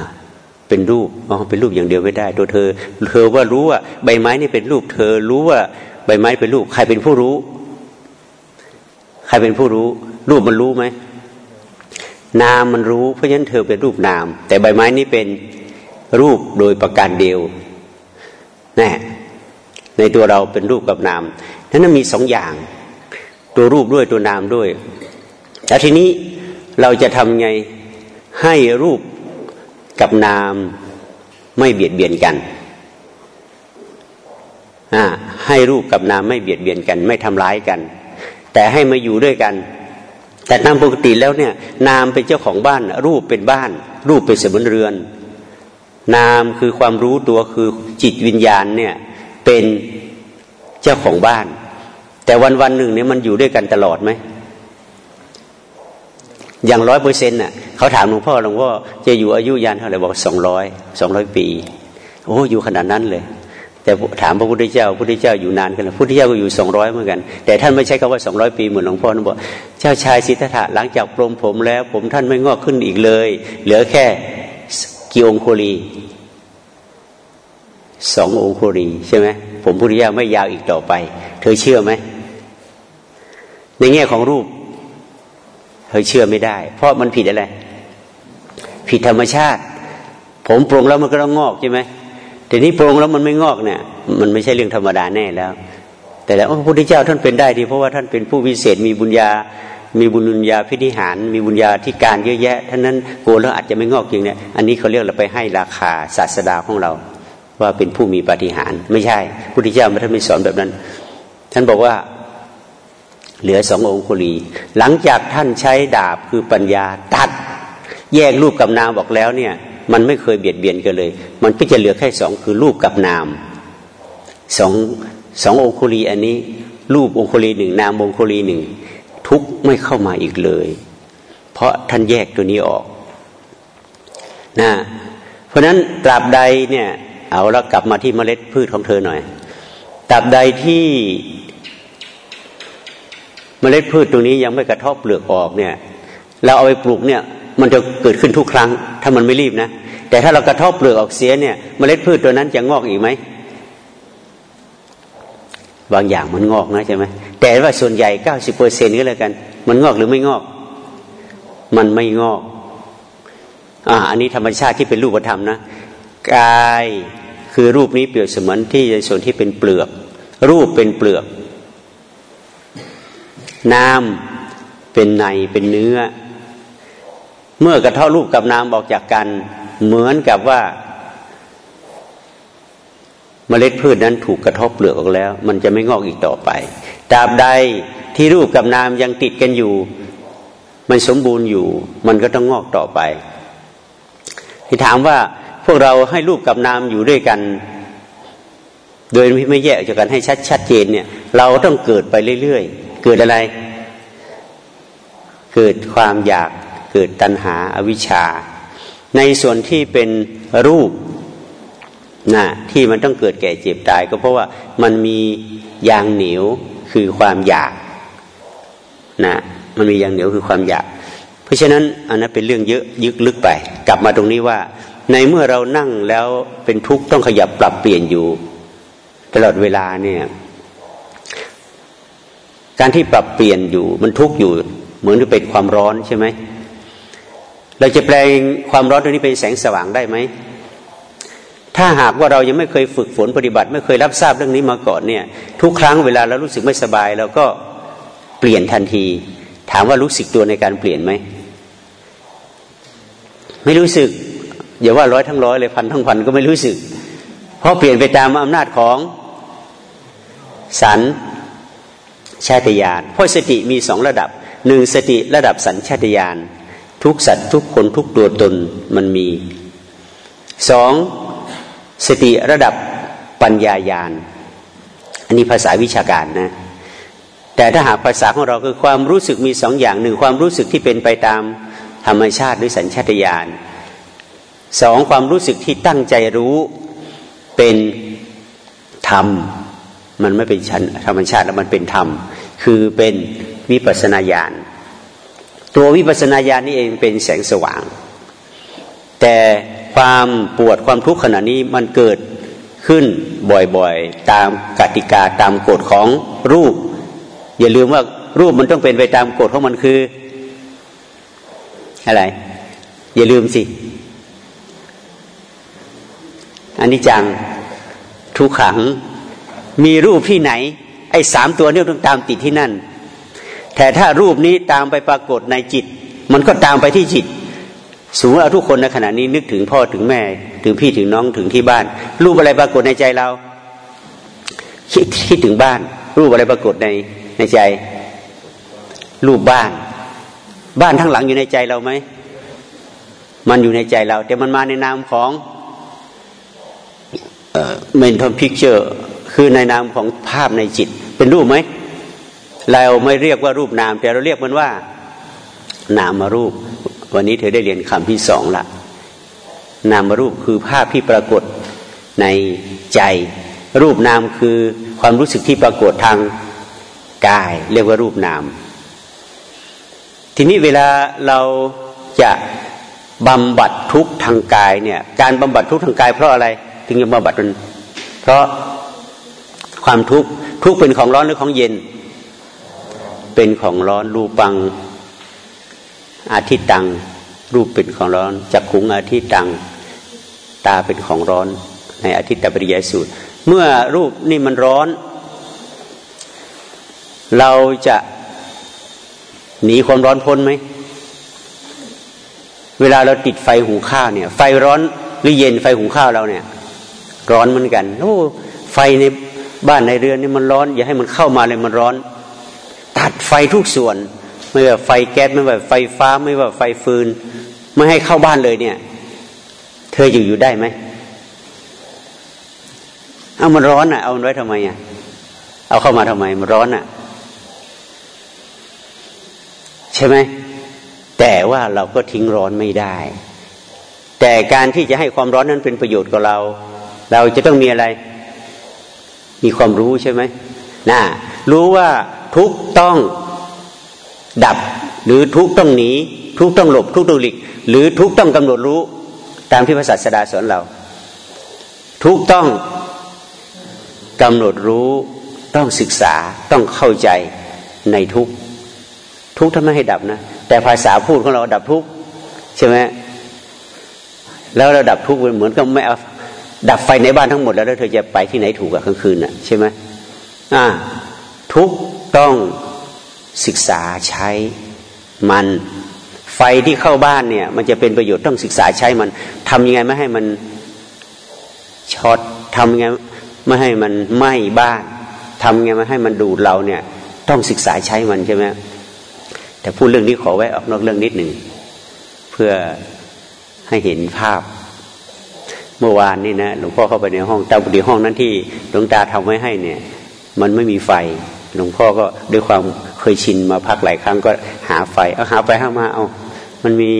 Speaker 1: เป็นรูปอ๋อเป็นรูปอย่างเดียวไม่ได้ ตัวเธอ เธอว่ารู้ว่าใบไม้นี่เป็นรูป เธอรู้ว่าใบไม้เป็นรูป ใครเป็นผู้รู้ ใครเป็นผู้รู้ รูปมันรู้ไหมนามมันรู้ เพราะฉะนั้นเธอเป็นรูปนาม แต่ใบไม้นี่เป็นรูปโดยประการเดียวแน่ ในตัวเราเป็นรูปกับนามนั้นมีสองอย่าง ตัวรูปด้วยตัวนามด้วยแล้วทีนี้เราจะทำไงให้รูปกับนามไม่เบียดเบียนกันให้รูปกับนามไม่เบียดเบียนกัน ไม่ทำร้ายกัน แต่ให้มาอยู่ด้วยกัน แต่ตามปกติแล้วเนี่ย นามเป็นเจ้าของบ้าน รูปเป็นบ้าน รูปเป็นสมุนเรือน นามคือความรู้ตัวคือจิตวิญญาณเนี่ย เป็นเจ้าของบ้าน แต่วันวันหนึ่งเนี่ยมันอยู่ด้วยกันตลอดไหมอย่างร้อยเปอร์เซ็นต์น่ะเขาถามหลวงพ่อหลวงพ่อจะอยู่อายุยานเท่าไหร่บอกสองร้อยสองร้อยปี โอ้อยู่ขนาดนั้นเลย แต่ถามพระพุทธเจ้าพระพุทธเจ้าอยู่นานกันแล้วพระพุทธเจ้าก็อยู่สองร้อยเหมือนกัน แต่ท่านไม่ใช่คำว่าสองร้อยปีเหมือนหลวงพ่อท่านบอกเจ้าชายสิทธัตถะหลังจากปลงผมแล้ว ผมท่านไม่งอกขึ้นอีกเลย เหลือแค่กี่องคุลี สององคุลีใช่ไหมผมพุทธเจ้าไม่ยาวอีกต่อไป เธอเชื่อไหม ในแง่ของรูป เธอเชื่อไม่ได้ เพราะมันผิดอะไร ผิดธรรมชาติ ผมปรงแล้วมันก็ต้องงอกใช่ไหมแต่นี้ปรงแล้วมันไม่งอกเนี่ย มันไม่ใช่เรื่องธรรมดาแน่แล้ว แต่แล้วพระพุทธเจ้าท่านเป็นได้ดีเพราะว่าท่านเป็นผู้วิเศษมีบุญญามีบุญญาพิธิหาร มีบุญญาที่การเยอะแยะท่านนั้นโกนแล้วอาจจะไม่งอกจริงเนี่ยอันนี้เขาเรียกเราไปให้ราคาศาสดาของเรา ว่าเป็นผู้มีปฏิหาร ไม่ใช่พระพุทธเจ้าไม่ท่านไม่สอนแบบนั้น ท่านบอกว่าเหลือสององคุลี หลังจากท่านใช้ดาบคือปัญญาตัด แยกรูปกับนามบอกแล้วเนี่ย มันไม่เคยเบียดเบียนกันเลย มันก็จะเหลือแค่สองคือรูปกับนามสองสององคุลีอันนี้ รูปองคุลีหนึ่งนามองคุลีหนึ่งทุกไม่เข้ามาอีกเลย เพราะท่านแยกตัวนี้ออกนะเพราะฉะนั้นตราบใดเนี่ย เอาแล้วกลับมาที่เมล็ดพืชของเธอหน่อยตราบใดที่เมล็ดพืชตรงนี้ยังไม่กระทบเปลือกออกเนี่ย เราเอาไปปลูกเนี่ยมันจะเกิดขึ้นทุกครั้ง ถ้ามันไม่รีบนะ แต่ถ้าเรากระทบเปลือกออกเสียเนี่ยเมล็ดพืชตัวนั้นจะงอกอีกไหมบางอย่างมันงอกนะใช่ไหมแต่ว่าส่วนใหญ่เก้าสิบเปอร์เซ็นต์ก็แล้วกัน มันงอกหรือไม่งอก มันไม่งอกอ่าอันนี้ธรรมชาติที่เป็นรูปธรรมนะกาย คือรูปนี้เปรียบเสมือนที่ในส่วนที่เป็นเปลือก รูปเป็นเปลือกน้ำเป็นในเป็นเนื้อ เมื่อกระเทาะรูปกับน้ำออกจากกัน เหมือนกับว่า เมล็ดพืชนั้นถูกกระทบเปลือกออกแล้ว มันจะไม่งอกอีกต่อไปตราบใดที่รูปกับนามยังติดกันอยู่ มันสมบูรณ์อยู่ มันก็ต้องงอกต่อไปที่ถามว่า วกเราให้รูปกับนามอยู่ด้วยกัน โดยไม่แยกจากกันให้ชัดชัดเจนเนี่ย เราต้องเกิดไปเรื่อยๆ เกิดอะไร เกิดความอยากเกิดตัณหาอาวิชชา ในส่วนที่เป็นรูปนะที่มันต้องเกิดแก่เจ็บตาย ก็เพราะว่ามันมียางเหนียวคือความอยากนะมันมียางเหนียวคือความอยาก เพราะฉะนั้นอันนั้นเป็นเรื่องเยอะยึกลึกไป กลับมาตรงนี้ว่า ในเมื่อเรานั่งแล้วเป็นทุกข์ต้องขยับปรับเปลี่ยนอยู่ ตลอดเวลาเนี่ยการที่ปรับเปลี่ยนอยู่มันทุกข์อยู่ เหมือนที่เป็นความร้อนใช่ไหมเราจะแปลงความร้อนตรงนี้เป็นแสงสว่างได้ไหมถ้าหากว่าเรายังไม่เคยฝึกฝนปฏิบัติ ไม่เคยรับทราบเรื่องนี้มาก่อนเนี่ย ทุกครั้งเวลาเรารู้สึกไม่สบายเราก็เปลี่ยนทันที ถามว่ารู้สึกตัวในการเปลี่ยนไหมไม่รู้สึก อย่าว่าร้อยทั้งร้อยเลยพันทั้งพันก็ไม่รู้สึก เพราะเปลี่ยนไปตามอำนาจของสันชาติยานเพราะสติมีสองระดับหนึ่งสติระดับสัญชาตญาณทุกสัตว์ทุกคนทุกตัวตนมันมีสองสติระดับปัญญายาณอันนี้ภาษาวิชาการนะ แต่ถ้าหากภาษาของเราคือความรู้สึกมีสองอย่างหนึ่งความรู้สึกที่เป็นไปตามธรรมชาติหรือสัญชาตญาณ สองความรู้สึกที่ตั้งใจรู้เป็นธรรม มันไม่เป็นชั้นธรรมชาติแล้วมันเป็นธรรม คือเป็นวิปัสนาญาณตัววิปัสนาญาณนี่เองเป็นแสงสว่าง แต่ความปวดความทุกข์ขณะนี้มันเกิดขึ้นบ่อยๆ ตามกติกาตามกฎของรูป อย่าลืมว่ารูปมันต้องเป็นไปตามกฎของมันคือ อะไร อย่าลืมสิ อันนี้จังทุกขัง มีรูปที่ไหน ไอ้สามตัวนี้ต้องตามติดที่นั่น แต่ถ้ารูปนี้ตามไปปรากฏในจิต มันก็ตามไปที่จิตสมมติเอาทุกคนในขณะนี้นึกถึงพ่อถึงแม่ ถึงพี่ถึงน้องถึงที่บ้าน รูปอะไรปรากฏในใจเรา คิดคิดถึงบ้าน รูปอะไรปรากฏในในใจ รูปบ้าน บ้านทั้งหลังอยู่ในใจเราไหมมันอยู่ในใจเรา แต่มันมาในนามของ mental picture คือในนามของภาพในจิต เป็นรูปไหม เราไม่เรียกว่ารูปนาม แต่เราเรียกมันว่า นามารูป วันนี้เธอได้เรียนคำที่สองละนามารูปคือภาพที่ปรากฏในใจ รูปนามคือความรู้สึกที่ปรากฏทางกาย เรียกว่ารูปนาม ทีนี้เวลาเราจะบำบัดทุกข์ทางกายเนี่ย การบำบัดทุกข์ทางกายเพราะอะไร ถึงจะบำบัดมันเพราะความทุกข์ทุกข์เป็นของร้อนหรือของเย็น เป็นของร้อนรูปังอาทิตตัง รูปเป็นของร้อนจักขุงอาทิตตัง ตาเป็นของร้อน ในอาทิตตปริยสูตร เมื่อรูปนี่มันร้อน เราจะหนีความร้อนพ้นไหม เวลาเราติดไฟหุงข้าวเนี่ย ไฟร้อนหรือเย็นไฟหุงข้าวเราเนี่ย ร้อนเหมือนกันโอ้ไฟในบ้านในเรือนนี่มันร้อน อย่าให้มันเข้ามาเลยมันร้อน ตัดไฟทุกส่วน ไม่ว่าไฟแก๊สไม่ว่าไฟฟ้าไม่ว่าไฟฟืน ไม่ให้เข้าบ้านเลยเนี่ย เธออยู่อยู่ได้ไหมเอามันร้อนอะ เอามันไว้ทำไมอะเอาเข้ามาทำไมมันร้อนอะ ใช่ไหมแต่ว่าเราก็ทิ้งร้อนไม่ได้ แต่การที่จะให้ความร้อนนั้นเป็นประโยชน์กับเรา เราจะต้องมีอะไร มีความรู้ใช่ไหมน่ารู้ว่าทุกต้องดับ หรือทุกต้องหนี ทุกต้องหลบ ทุกต้องหลีกหรือทุกต้องกำหนดรู้ ตามที่พระศาสดาสอนเรา ทุกต้องกำหนดรู้ต้องศึกษาต้องเข้าใจในทุกทุกทำไมให้ดับนะ แต่ภาษาพูดของเราดับทุกใช่ไหมแล้วเราดับทุกเหมือนกับไม่เอา ดับไฟในบ้านทั้งหมดแล้วเธอจะไปที่ไหนถูกอะกลางคืนอะใช่ไหมอ่าทุกต้องศึกษาใช้มันไฟที่เข้าบ้านเนี่ย มันจะเป็นประโยชน์ต้องศึกษาใช้มันทำยังไงไม่ให้มันช็อตทำยังไงไม่ให้มันไหม้บ้านทำยังไงไม่ให้มันดูดเราเนี่ย ต้องศึกษาใช้มันใช่ไหมแต่พูดเรื่องนี้ขอไว้ออกนอกเรื่องนิดหนึ่งเพื่อให้เห็นภาพ เมื่อวานนี่นะหลวงพ่อเข้าไปในห้องตาบุดีห้องนั้นที่หลวงตาทำไว้ให้เนี่ย มันไม่มีไฟ หลวงพ่อก็ด้วยความเคยชินมาพักหลายครั้งก็หาไฟเอาหาไปหามาเอามันมี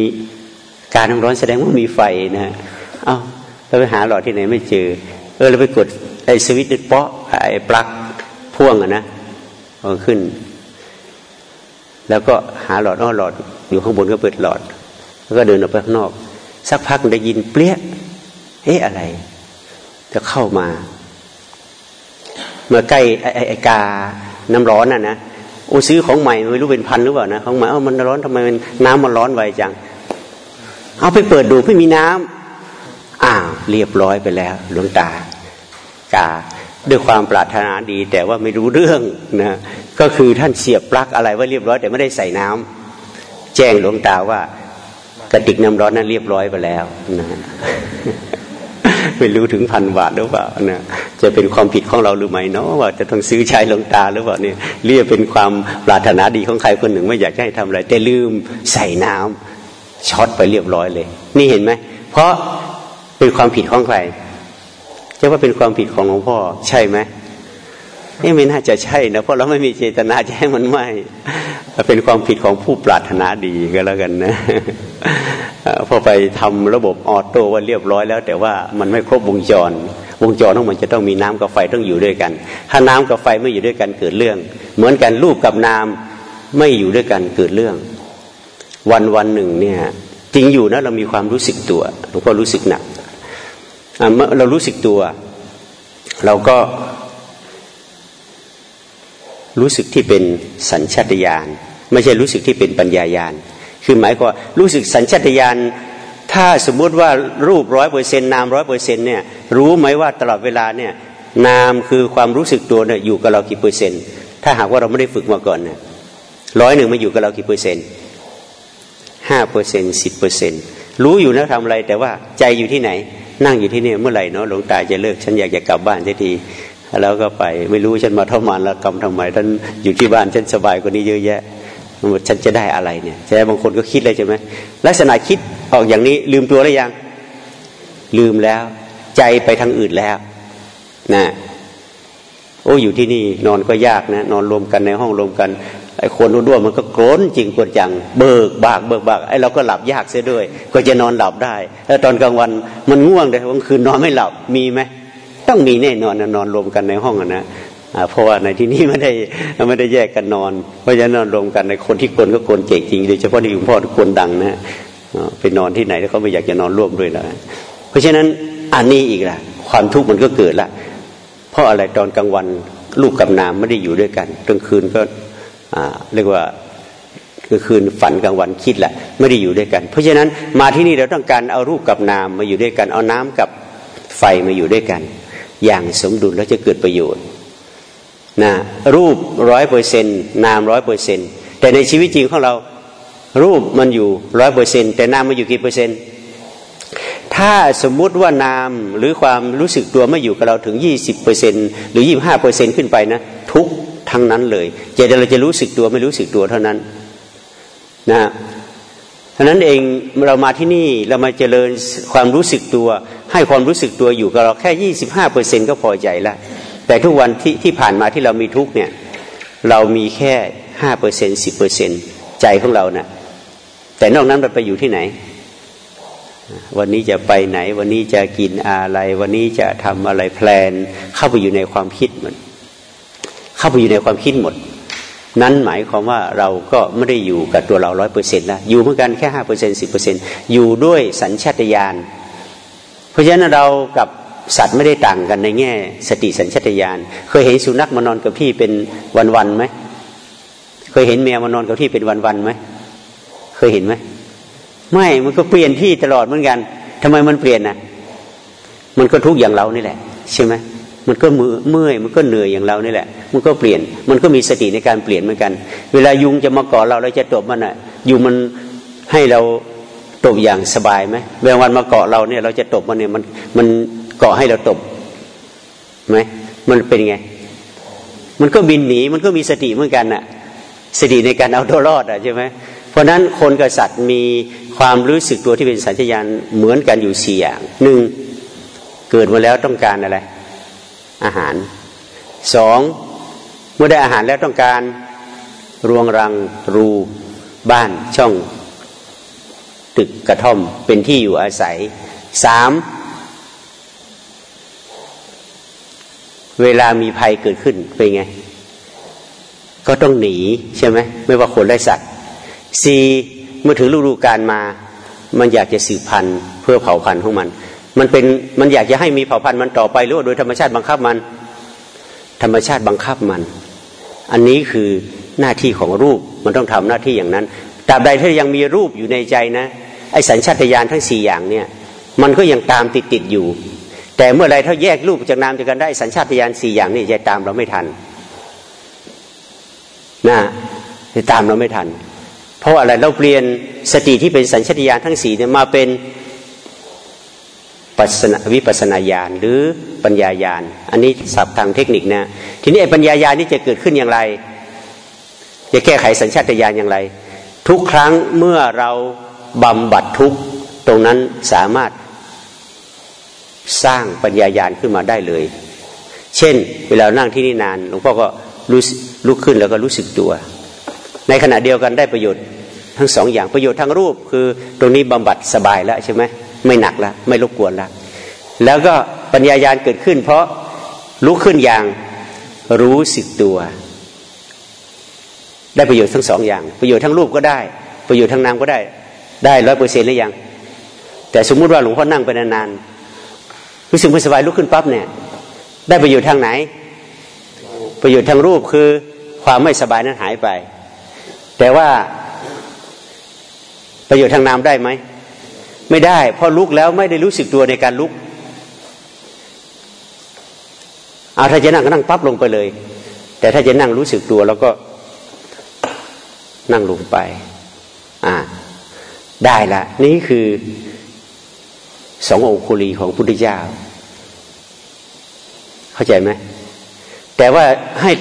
Speaker 1: การน้ำร้อนแสดงว่ามีไฟนะเอาเราไปหาหลอดที่ไหนไม่เจอ เออเราไปกดไอ้สวิตช์เปาะไอ้ปลั๊กพ่วงอะนะเอาขึ้น แล้วก็หาหลอดอ้อหลอด อยู่ข้างบนก็เปิดหลอด แล้วก็เดินออกไปข้างนอก สักพักได้ยินเปรี้ย เอ๊ะอะไรจะเข้ามา เมื่อใกล้ไอ้ไอ้กาน้ำร้อนน่ะนะโอ้ซื้อของใหม่ไม่รู้เป็นพันหรือเปล่านะของใหม่เอ้ามันร้อนทำไมมันน้ำมันร้อนไวจัง เอาไปเปิดดูไม่มีน้ำอ้าวเรียบร้อยไปแล้วหลวงตากาด้วยความปรารถนาดี แต่ว่าไม่รู้เรื่องนะก็คือท่านเสียบปลั๊กอะไรไว้เรียบร้อย แต่ไม่ได้ใส่น้ำแจ้งหลวงตาว่ากระติกน้ำร้อนนั้นเรียบร้อยไปแล้วนะ ไม่รู้ถึงพันบาทหรือเปล่านะจะเป็นความผิดของเราหรือไม่เนาะว่าจะต้องซื้อใช้ลงตาหรือเปล่าเนี่ยเรียกเป็นความปรารถนาดีของใครคนหนึ่งไม่อยากให้ทำอะไร แต่ลืมใส่น้ำช็อตไปเรียบร้อยเลย นี่เห็นไหมเพราะเป็นความผิดของใครจะว่าเป็นความผิดของหลวงพ่อใช่ไหมนี่ไม่น่าจะใช่นะเพราะเราไม่มีเจตนาจะให้มันไหมเป็นความผิดของผู้ปรารถนาดีก็แล้วกันนะ พอไปทำระบบออโต้ว่าเรียบร้อยแล้ว แต่ว่ามันไม่ครบวงจร วงจรต้องมันจะต้องมีน้ำกับไฟต้องอยู่ด้วยกัน ถ้าน้ำกับไฟไม่อยู่ด้วยกันเกิดเรื่อง เหมือนกันรูปกับนามไม่อยู่ด้วยกันเกิดเรื่อง วันวันหนึ่งเนี่ยจริงอยู่นะเรามีความรู้สึกตัวหลวงพ่อรู้สึกหนักเมื่อเรารู้สึกตัว เราก็รู้สึกที่เป็นสัญชาตญาณไม่ใช่รู้สึกที่เป็นปัญญายาณ คือหมายความรู้สึกสัญชาตญาณถ้าสมมุติว่ารูปร้อยเปอร์เซ็นนามร้อยเปอร์เซ็นเนี่ยรู้ไหมว่าตลอดเวลาเนี่ยนามคือความรู้สึกตัวเนี่ยอยู่กับเรากี่เปอร์เซ็นต์ถ้าหากว่าเราไม่ได้ฝึกมาก่อนเนี่ยร้อยหนึ่งมาอยู่กับเรากี่เปอร์เซ็นต์ห้าเปอร์เซ็นต์สิบเปอร์เซ็นต์รู้อยู่นะทำอะไร แต่ว่าใจอยู่ที่ไหน นั่งอยู่ที่นี่เมื่อไหร่เนาะหลวงตาจะเลิก ฉันอยากจะกลับบ้านสักทีแล้วก็ไปไม่รู้ฉันมาเท่ามานแล้วกรรมทำไมท่านอยู่ที่บ้านฉันสบายกว่านี้เยอะแยะ ฉันจะได้อะไรเนี่ยใช่บางคนก็คิดเลยใช่ไหมลักษณะคิดออกอย่างนี้ลืมตัวหรือยัง ลืมแล้ว ใจไปทางอื่นแล้วนะโอ้อยู่ที่นี่นอนก็ยากนะนอนรวมกันในห้องรวมกันไอ้คนด้วนมันก็โกรนจริงกวดจัง เบิกบากเบิกบากไอ้เราก็หลับยากเสียด้วย ก็จะนอนหลับได้แล้วตอนกลางวันมันง่วงแต่กลางคืนนอนไม่หลับมีไหมต้องมีแน่นอนนอนรวมกันในห้องนะ เพราะว่าในที่นี้ไม่ได้ไม่ได้แยกกันนอน เพราะฉะนั้นนอนรวมกันในคนที่คนก็คนเก่งจริงโดยเฉพาะที่หลวงพ่อคนดังนะไปนอนที่ไหนแล้วเขาไม่อยากจะนอนร่วมด้วยแล้วเพราะฉะนั้นอันนี้อีกละความทุกข์มันก็เกิดละเพราะอะไรตอนกลางวันลูกกับนามไม่ได้อยู่ด้วยกันกลางคืนก็เรียกว่าคือคืนฝันกลางวันคิดแหละไม่ได้อยู่ด้วยกัน เพราะฉะนั้นมาที่นี่เราต้องการเอารูปกับนามมาอยู่ด้วยกัน เอาน้ำกับไฟมาอยู่ด้วยกัน อย่างสมดุลแล้วจะเกิดประโยชน์ นะรูปร้อยเปอร์เซ็นนามร้อยเปอร์เซ็นแต่ในชีวิตจริงของเรารูปมันอยู่ร้อยเปอร์เซ็นแต่นามมันอยู่กี่เปอร์เซ็นต์ถ้าสมมุติว่านามหรือความรู้สึกตัวไม่อยู่กับเราถึงยี่สิบเปอร์เซ็นหรือยี่บห้าเปอร์เซ็นขึ้นไปนะทุกทั้งนั้นเลยจะเราจะรู้สึกตัวไม่รู้สึกตัวเท่านั้นนะท่านั้นเองเรามาที่นี่เรามาเจริญความรู้สึกตัว ให้ความรู้สึกตัวอยู่กับเราแค่ยี่สิบห้าเปอร์เซ็นก็พอใจแล้ว แต่ทุกวันที่ที่ผ่านมาที่เรามีทุกเนี่ยเรามีแค่ห้าเปอร์เซ็นสิบเปอร์เซ็นใจของเรานะ่ะแต่นอกนั้นมันไปอยู่ที่ไหน วันนี้จะไปไหน วันนี้จะกินอะไร วันนี้จะทำอะไรแพลน เข้าไปอยู่ในความคิดหมดเข้าไปอยู่ในความคิดหมด นั้นหมายความว่าเราก็ไม่ได้อยู่กับตัวเราร้อยเปอร์เซ็นต์ละอยู่เหมือนกันแค่ห้าเปอร์เซ็นสิบเปอร์เซ็นอยู่ด้วยสัญชาตญาณเพราะฉะนั้นเรากับ สัตว์ไม่ได้ต่างกันในแง่ สติสัญชาตญาณเคยเห็นสุนัขมานอนกับที่เป็นวันๆไหมเคยเห็นแมวมานอนกับที่เป็นวันๆไหมเคยเห็นไหมไม่มันก็เปลี่ยนที่ตลอดเหมือนกันทำไมมันเปลี่ยนนะมันก็ทุกอย่างเรานี่แหละ ใช่ไหมมันก็มือเมื่อยมันก็เหนื่อยอย่างเรานี่แหละ มันก็เปลี่ยน มันก็มีสติในการเปลี่ยนเหมือนกัน เวลายุงจะมาเกาะเราเราจะตบมันอะยุงมันให้เราตบอย่างสบายไหมเวลาวันมาเกาะเราเนี่ย เราจะตบมันเนี่ยมันมัน เกาะให้เราตบไหมมันเป็นไง มันก็บินหนีมันก็มีสติเหมือนกันอะ สติในการเอาตัวรอดอะใช่ไหมเพราะนั้นคนกับสัตว์มีความรู้สึกตัวที่เป็นสัญชญาณเหมือนกันอยู่สี่อย่างหนึ่งเกิดมาแล้วต้องการอะไร อาหารสองเมื่อได้อาหารแล้วต้องการรวงรังรูบ้านช่อง ตึกกระท่อมเป็นที่อยู่อาศัยสาม เวลามีภัยเกิดขึ้นเป็นไง ก็ต้องหนีใช่ไหมไม่ว่าคนและสัตว์สี่เมื่อถึงฤดูกาลมา มันอยากจะสืบพันธุ์เพื่อเผ่าพันธุ์ของมัน มันเป็นมันอยากจะให้มีเผ่าพันธุ์มันต่อไปหรือว่าโดยธรรมชาติบังคับมัน ธรรมชาติบังคับมัน อันนี้คือหน้าที่ของรูปมันต้องทำหน้าที่อย่างนั้นตราบใดถ้ายังมีรูปอยู่ในใจนะไอ้สัญชาตญาณทั้งสี่อย่างเนี่ย มันก็ยังตามติดติดอยู่ แต่เมื่อไรถ้าแยกรูปจากนามจากกันได้สัญชาตญาณสี่อย่างนี่จะตามเราไม่ทันนะจะตามเราไม่ทัน เพราะอะไรเราเปลี่ยนสติที่เป็นสัญชาตญาณทั้งสี่เนี่ยมาเป็นปัสนาวิปัสนาญาณหรือปัญญาญาณอันนี้ศัพท์ทางเทคนิคนะทีนี้ไอ้ปัญญาญาณนี่จะเกิดขึ้นอย่างไร จะแก้ไขสัญชาตญาณอย่างไร ทุกครั้งเมื่อเราบำบัดทุกตรงนั้นสามารถ สร้างปัญญาญาณขึ้นมาได้เลย เช่น เวลานั่งที่นี่นานหลวงพ่อก็รู้ลุกขึ้นแล้วก็รู้สึกตัว ในขณะเดียวกันได้ประโยชน์ทั้งสองอย่างประโยชน์ทางรูป คือตรงนี้บำบัดสบายแล้วใช่ไหมไม่หนักแล้วไม่รบกวนแล้วแล้วก็ปัญญายาณเกิดขึ้น เพราะลุกขึ้นอย่างรู้สึกตัว ได้ประโยชน์ทั้งสองอย่าง ประโยชน์ทั้งรูปก็ได้ ประโยชน์ทั้งนามก็ได้ ได้ร้อยเปอร์เซ็นต์หรือยัง แต่สมมุติว่าหลวงพ่อนั่งไปนาน รู้สึกไม่สบายลุกขึ้นปั๊บเนี่ย ได้ประโยชน์ทางไหน ประโยชน์ทางรูปคือความไม่สบายนั้นหายไป แต่ว่าประโยชน์ทางนามได้ไหม ไม่ได้ เพราะลุกแล้วไม่ได้รู้สึกตัวในการลุกเอาถ้าจะนั่งก็นั่งปั๊บลงไปเลย แต่ถ้าจะนั่งรู้สึกตัวแล้วก็นั่งลงไป อ่า ได้ละ นี่คือ สององคุลีของพุทธเจ้า เข้าใจไหมแต่ว่าให้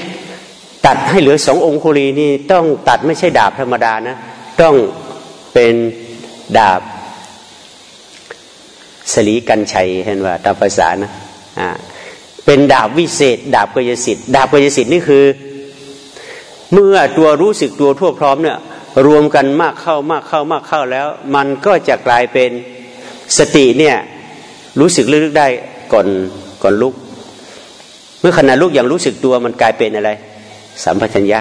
Speaker 1: ตัดให้เหลือสององคุลีนี่ต้องตัดไม่ใช่ดาบธรรมดานะ ต้องเป็นดาบสลีกันชัยเห็นว่าตามภาษานะอ่าเป็นดาบวิเศษ ดาบกยสิทธิ์ดาบกยสิทธิ์นี่คือ เมื่อตัวรู้สึกตัวทั่วพร้อมเนี่ยรวมกันมากเข้ามากเข้ามากเข้าแล้ว มันก็จะกลายเป็น สติเนี่ยรู้สึกลึกๆได้ก่อนก่อนลุก เมื่อขณะลุกอย่างรู้สึกตัวมันกลายเป็นอะไร สัมปชัญญะ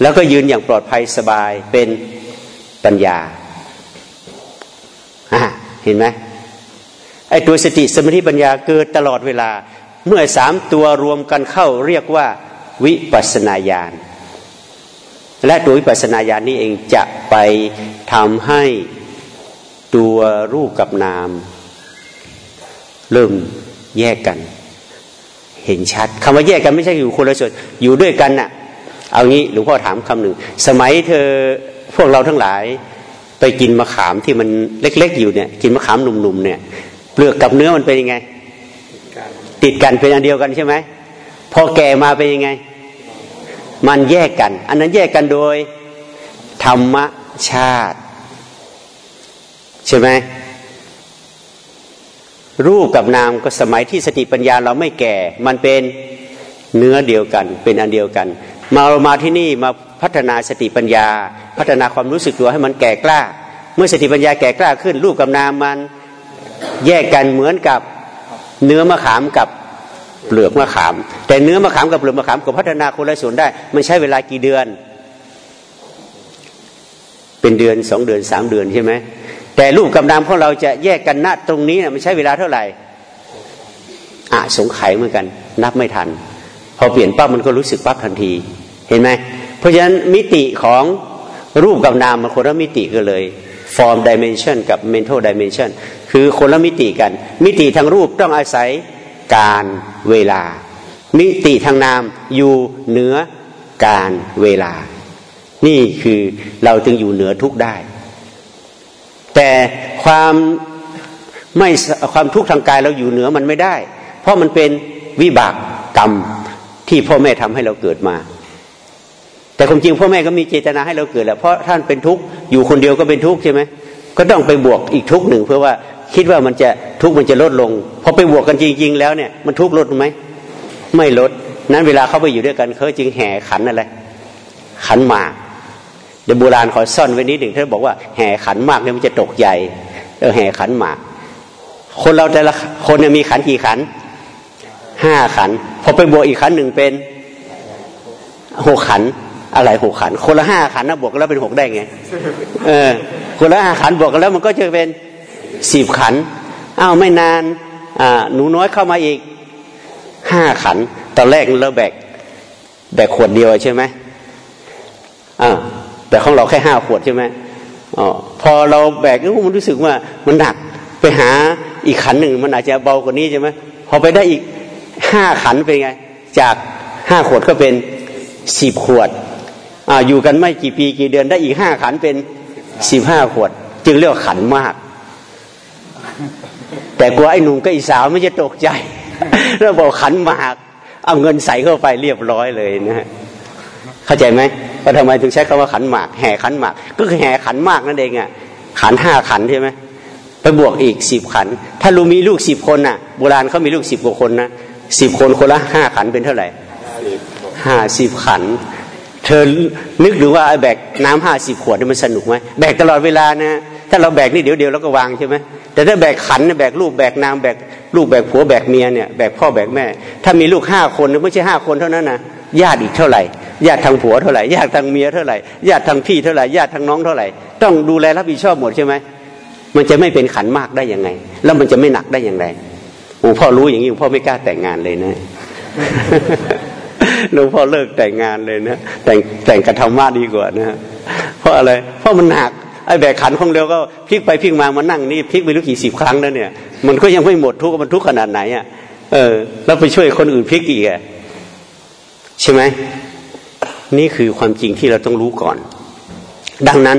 Speaker 1: แล้วก็ยืนอย่างปลอดภัยสบายเป็นปัญญาเห็นไหมไอ้ตัวสติสมาธิปัญญาเกิดตลอดเวลา เมื่อสามตัวรวมกันเข้าเรียกว่าวิปัสนาญาณและตัววิปัสนาญาณนี้เองจะไปทำให้ ตัวรูปกับนาม เริ่มแยกกัน เห็นชัดคำว่าแยกกันไม่ใช่อยู่คนละส่วนอยู่ด้วยกันน่ะ เอางี้หลวงพ่อถามคำหนึ่ง สมัยเธอพวกเราทั้งหลาย ไปกินมะขามที่มันเล็ก ๆ อยู่เนี่ย กินมะขามหนุ่มๆเนี่ย เปลือกกับเนื้อมันเป็นยังไง ติดกันเป็นอันเดียวกันใช่ไหมพอแก่มาเป็นยังไง มันแยกกัน อันนั้นแยกกันโดยธรรมชาติ ใช่ไหมรูปกับนามก็สมัยที่สติปัญญาเราไม่แก่ มันเป็นเนื้อเดียวกัน เป็นอันเดียวกัน มาเรามาที่นี่มาพัฒนาสติปัญญา พัฒนาความรู้สึกตัวให้มันแก่กล้า เมื่อสติปัญญาแก่กล้าขึ้น รูปกับนามมันแยกกันเหมือนกับเนื้อมะขามกับเปลือกมะขาม แต่เนื้อมะขามกับเปลือกมะขามก็พัฒนาคนละส่วนได้ มันใช้เวลากี่เดือน เป็นเดือนสองเดือนสามเดือนใช่ไหม แต่รูปกับนามของเราจะแยกกันณตรงนี้นะมันใช้เวลาเท่าไหร่อะสงไขเหมือนกัน นับไม่ทัน พอเปลี่ยนปั๊บมันก็รู้สึกปั๊บทันที เห็นไหมเพราะฉะนั้นมิติของรูปกับนามมันคนละมิติกันเลย form dimension กับ mental dimension คือคนละมิติกัน มิติทางรูปต้องอาศัยการเวลา มิติทางนามอยู่เหนือการเวลา นี่คือเราจึงอยู่เหนือทุกได้ แต่ความไม่ความทุกข์ทางกายเราอยู่เหนือมันไม่ได้ เพราะมันเป็นวิบากกรรมที่พ่อแม่ทำให้เราเกิดมา แต่ความจริงพ่อแม่ก็มีเจตนาให้เราเกิดแหละเพราะท่านเป็นทุกข์อยู่คนเดียวก็เป็นทุกข์ใช่ไหมก็ต้องไปบวกอีกทุกข์หนึ่ง เพื่อว่าคิดว่ามันจะทุกข์มันจะลดลงพอไปบวกกันจริง ๆ แล้วเนี่ยมันทุกข์ลดไหมไม่ลดนั้นเวลาเขาไปอยู่ด้วยกันเขาจึงแห่ขันอะไรขันหมาก เดี๋ยวโบราณขอซ่อนไว้นิดหนึ่งท่านบอกว่าแห่ขันมากเนี่ยมันจะตกใหญ่เออแห่ขันหมาก คนเราแต่ละคนเนี่ยมีขันกี่ขันห้าขันพอไปบวกอีกขันหนึ่งเป็นหกขันอะไรหกขัน คนละห้าขันนะบวกกันแล้วเป็นหกได้ไงเออ คนละห้าขันบวกกันแล้วมันก็จะเป็นสิบขันอ้าวไม่นานอ่าหนูน้อยเข้ามาอีกห้าขัน ตอนแรกเราแบกแบกขวดเดียวใช่ไหมอ่า แต่ของเราแค่ห้าขวดใช่ไหมอ๋อพอเราแบกมันรู้สึกว่ามันหนักไปหาอีกขันหนึ่งมันอาจจะเบากว่านี้ใช่ไหมพอไปได้อีกห้าขันเป็นไง จากห้าขวดก็เป็นสิบขวดอ่าอยู่กันไม่กี่ปีกี่เดือนได้อีกห้าขันเป็นสิบห้าขวด จึงเรียกขันมาก แต่กลัวไอ้หนุ่มกับไอ้สาวไม่จะตกใจแล้วบอกขันมาก เอาเงินใส่เข้าไปเรียบร้อยเลยนะฮะ เข้าใจไหมว่าทำไมถึงใช้คำว่าขันหมาก แห่ขันหมาก ก็คือแห่ขันมากนั่นเองอะขันห้าขันใช่ไหมไปบวกอีกสิบขัน ถ้าลูมีลูกสิบคนน่ะโบราณเขามีลูกสิบกว่าคนนะสิบคนคนละห้าขันเป็นเท่าไหร่ห้าสิบขัน เธอนึกดูว่าแบกน้ำห้าสิบขวดนี่มันสนุกไหมแบกตลอดเวลานะ ถ้าเราแบกนี่เดี๋ยวเดียวเราก็วางใช่ไหมแต่ถ้าแบกขันแบกลูกแบกนางแบกลูกแบกผัวแบกเมียเนี่ยแบกพ่อแบกแม่ ถ้ามีลูกห้าคนไม่ใช่ห้าคนเท่านั้นนะญาติอีกเท่าไหร่ ญาติทางผัวเท่าไหร่ญาติทางเมียเท่าไหร่ญาติทางพี่เท่าไหร่ญาติทางน้องเท่าไหร่ต้องดูแลรับผิดชอบหมดใช่ไหมมันจะไม่เป็นขันมากได้ยังไง แล้วมันจะไม่หนักได้อย่างไรหลวงพ่อรู้อย่างนี้หลวงพ่อไม่กล้าแต่งงานเลยนะหลวงพ่อเลิกแต่งงานเลยนะแต่งแต่งกระทำมาดีกว่านะเพราะอะไรเพราะมันหนักไอ้แบกขันของเดียวก็พลิกไปพลิกมามานั่งนี่พลิกไปรู้กี่สิบครั้งแล้วเนี่ย มันก็ยังไม่หมดทุกข์มันทุกข์ขนาดไหนอะเออ แล้วไปช่วยคนอื่นพลิกอีกอะใช่ไหม นี่คือความจริงที่เราต้องรู้ก่อน ดังนั้น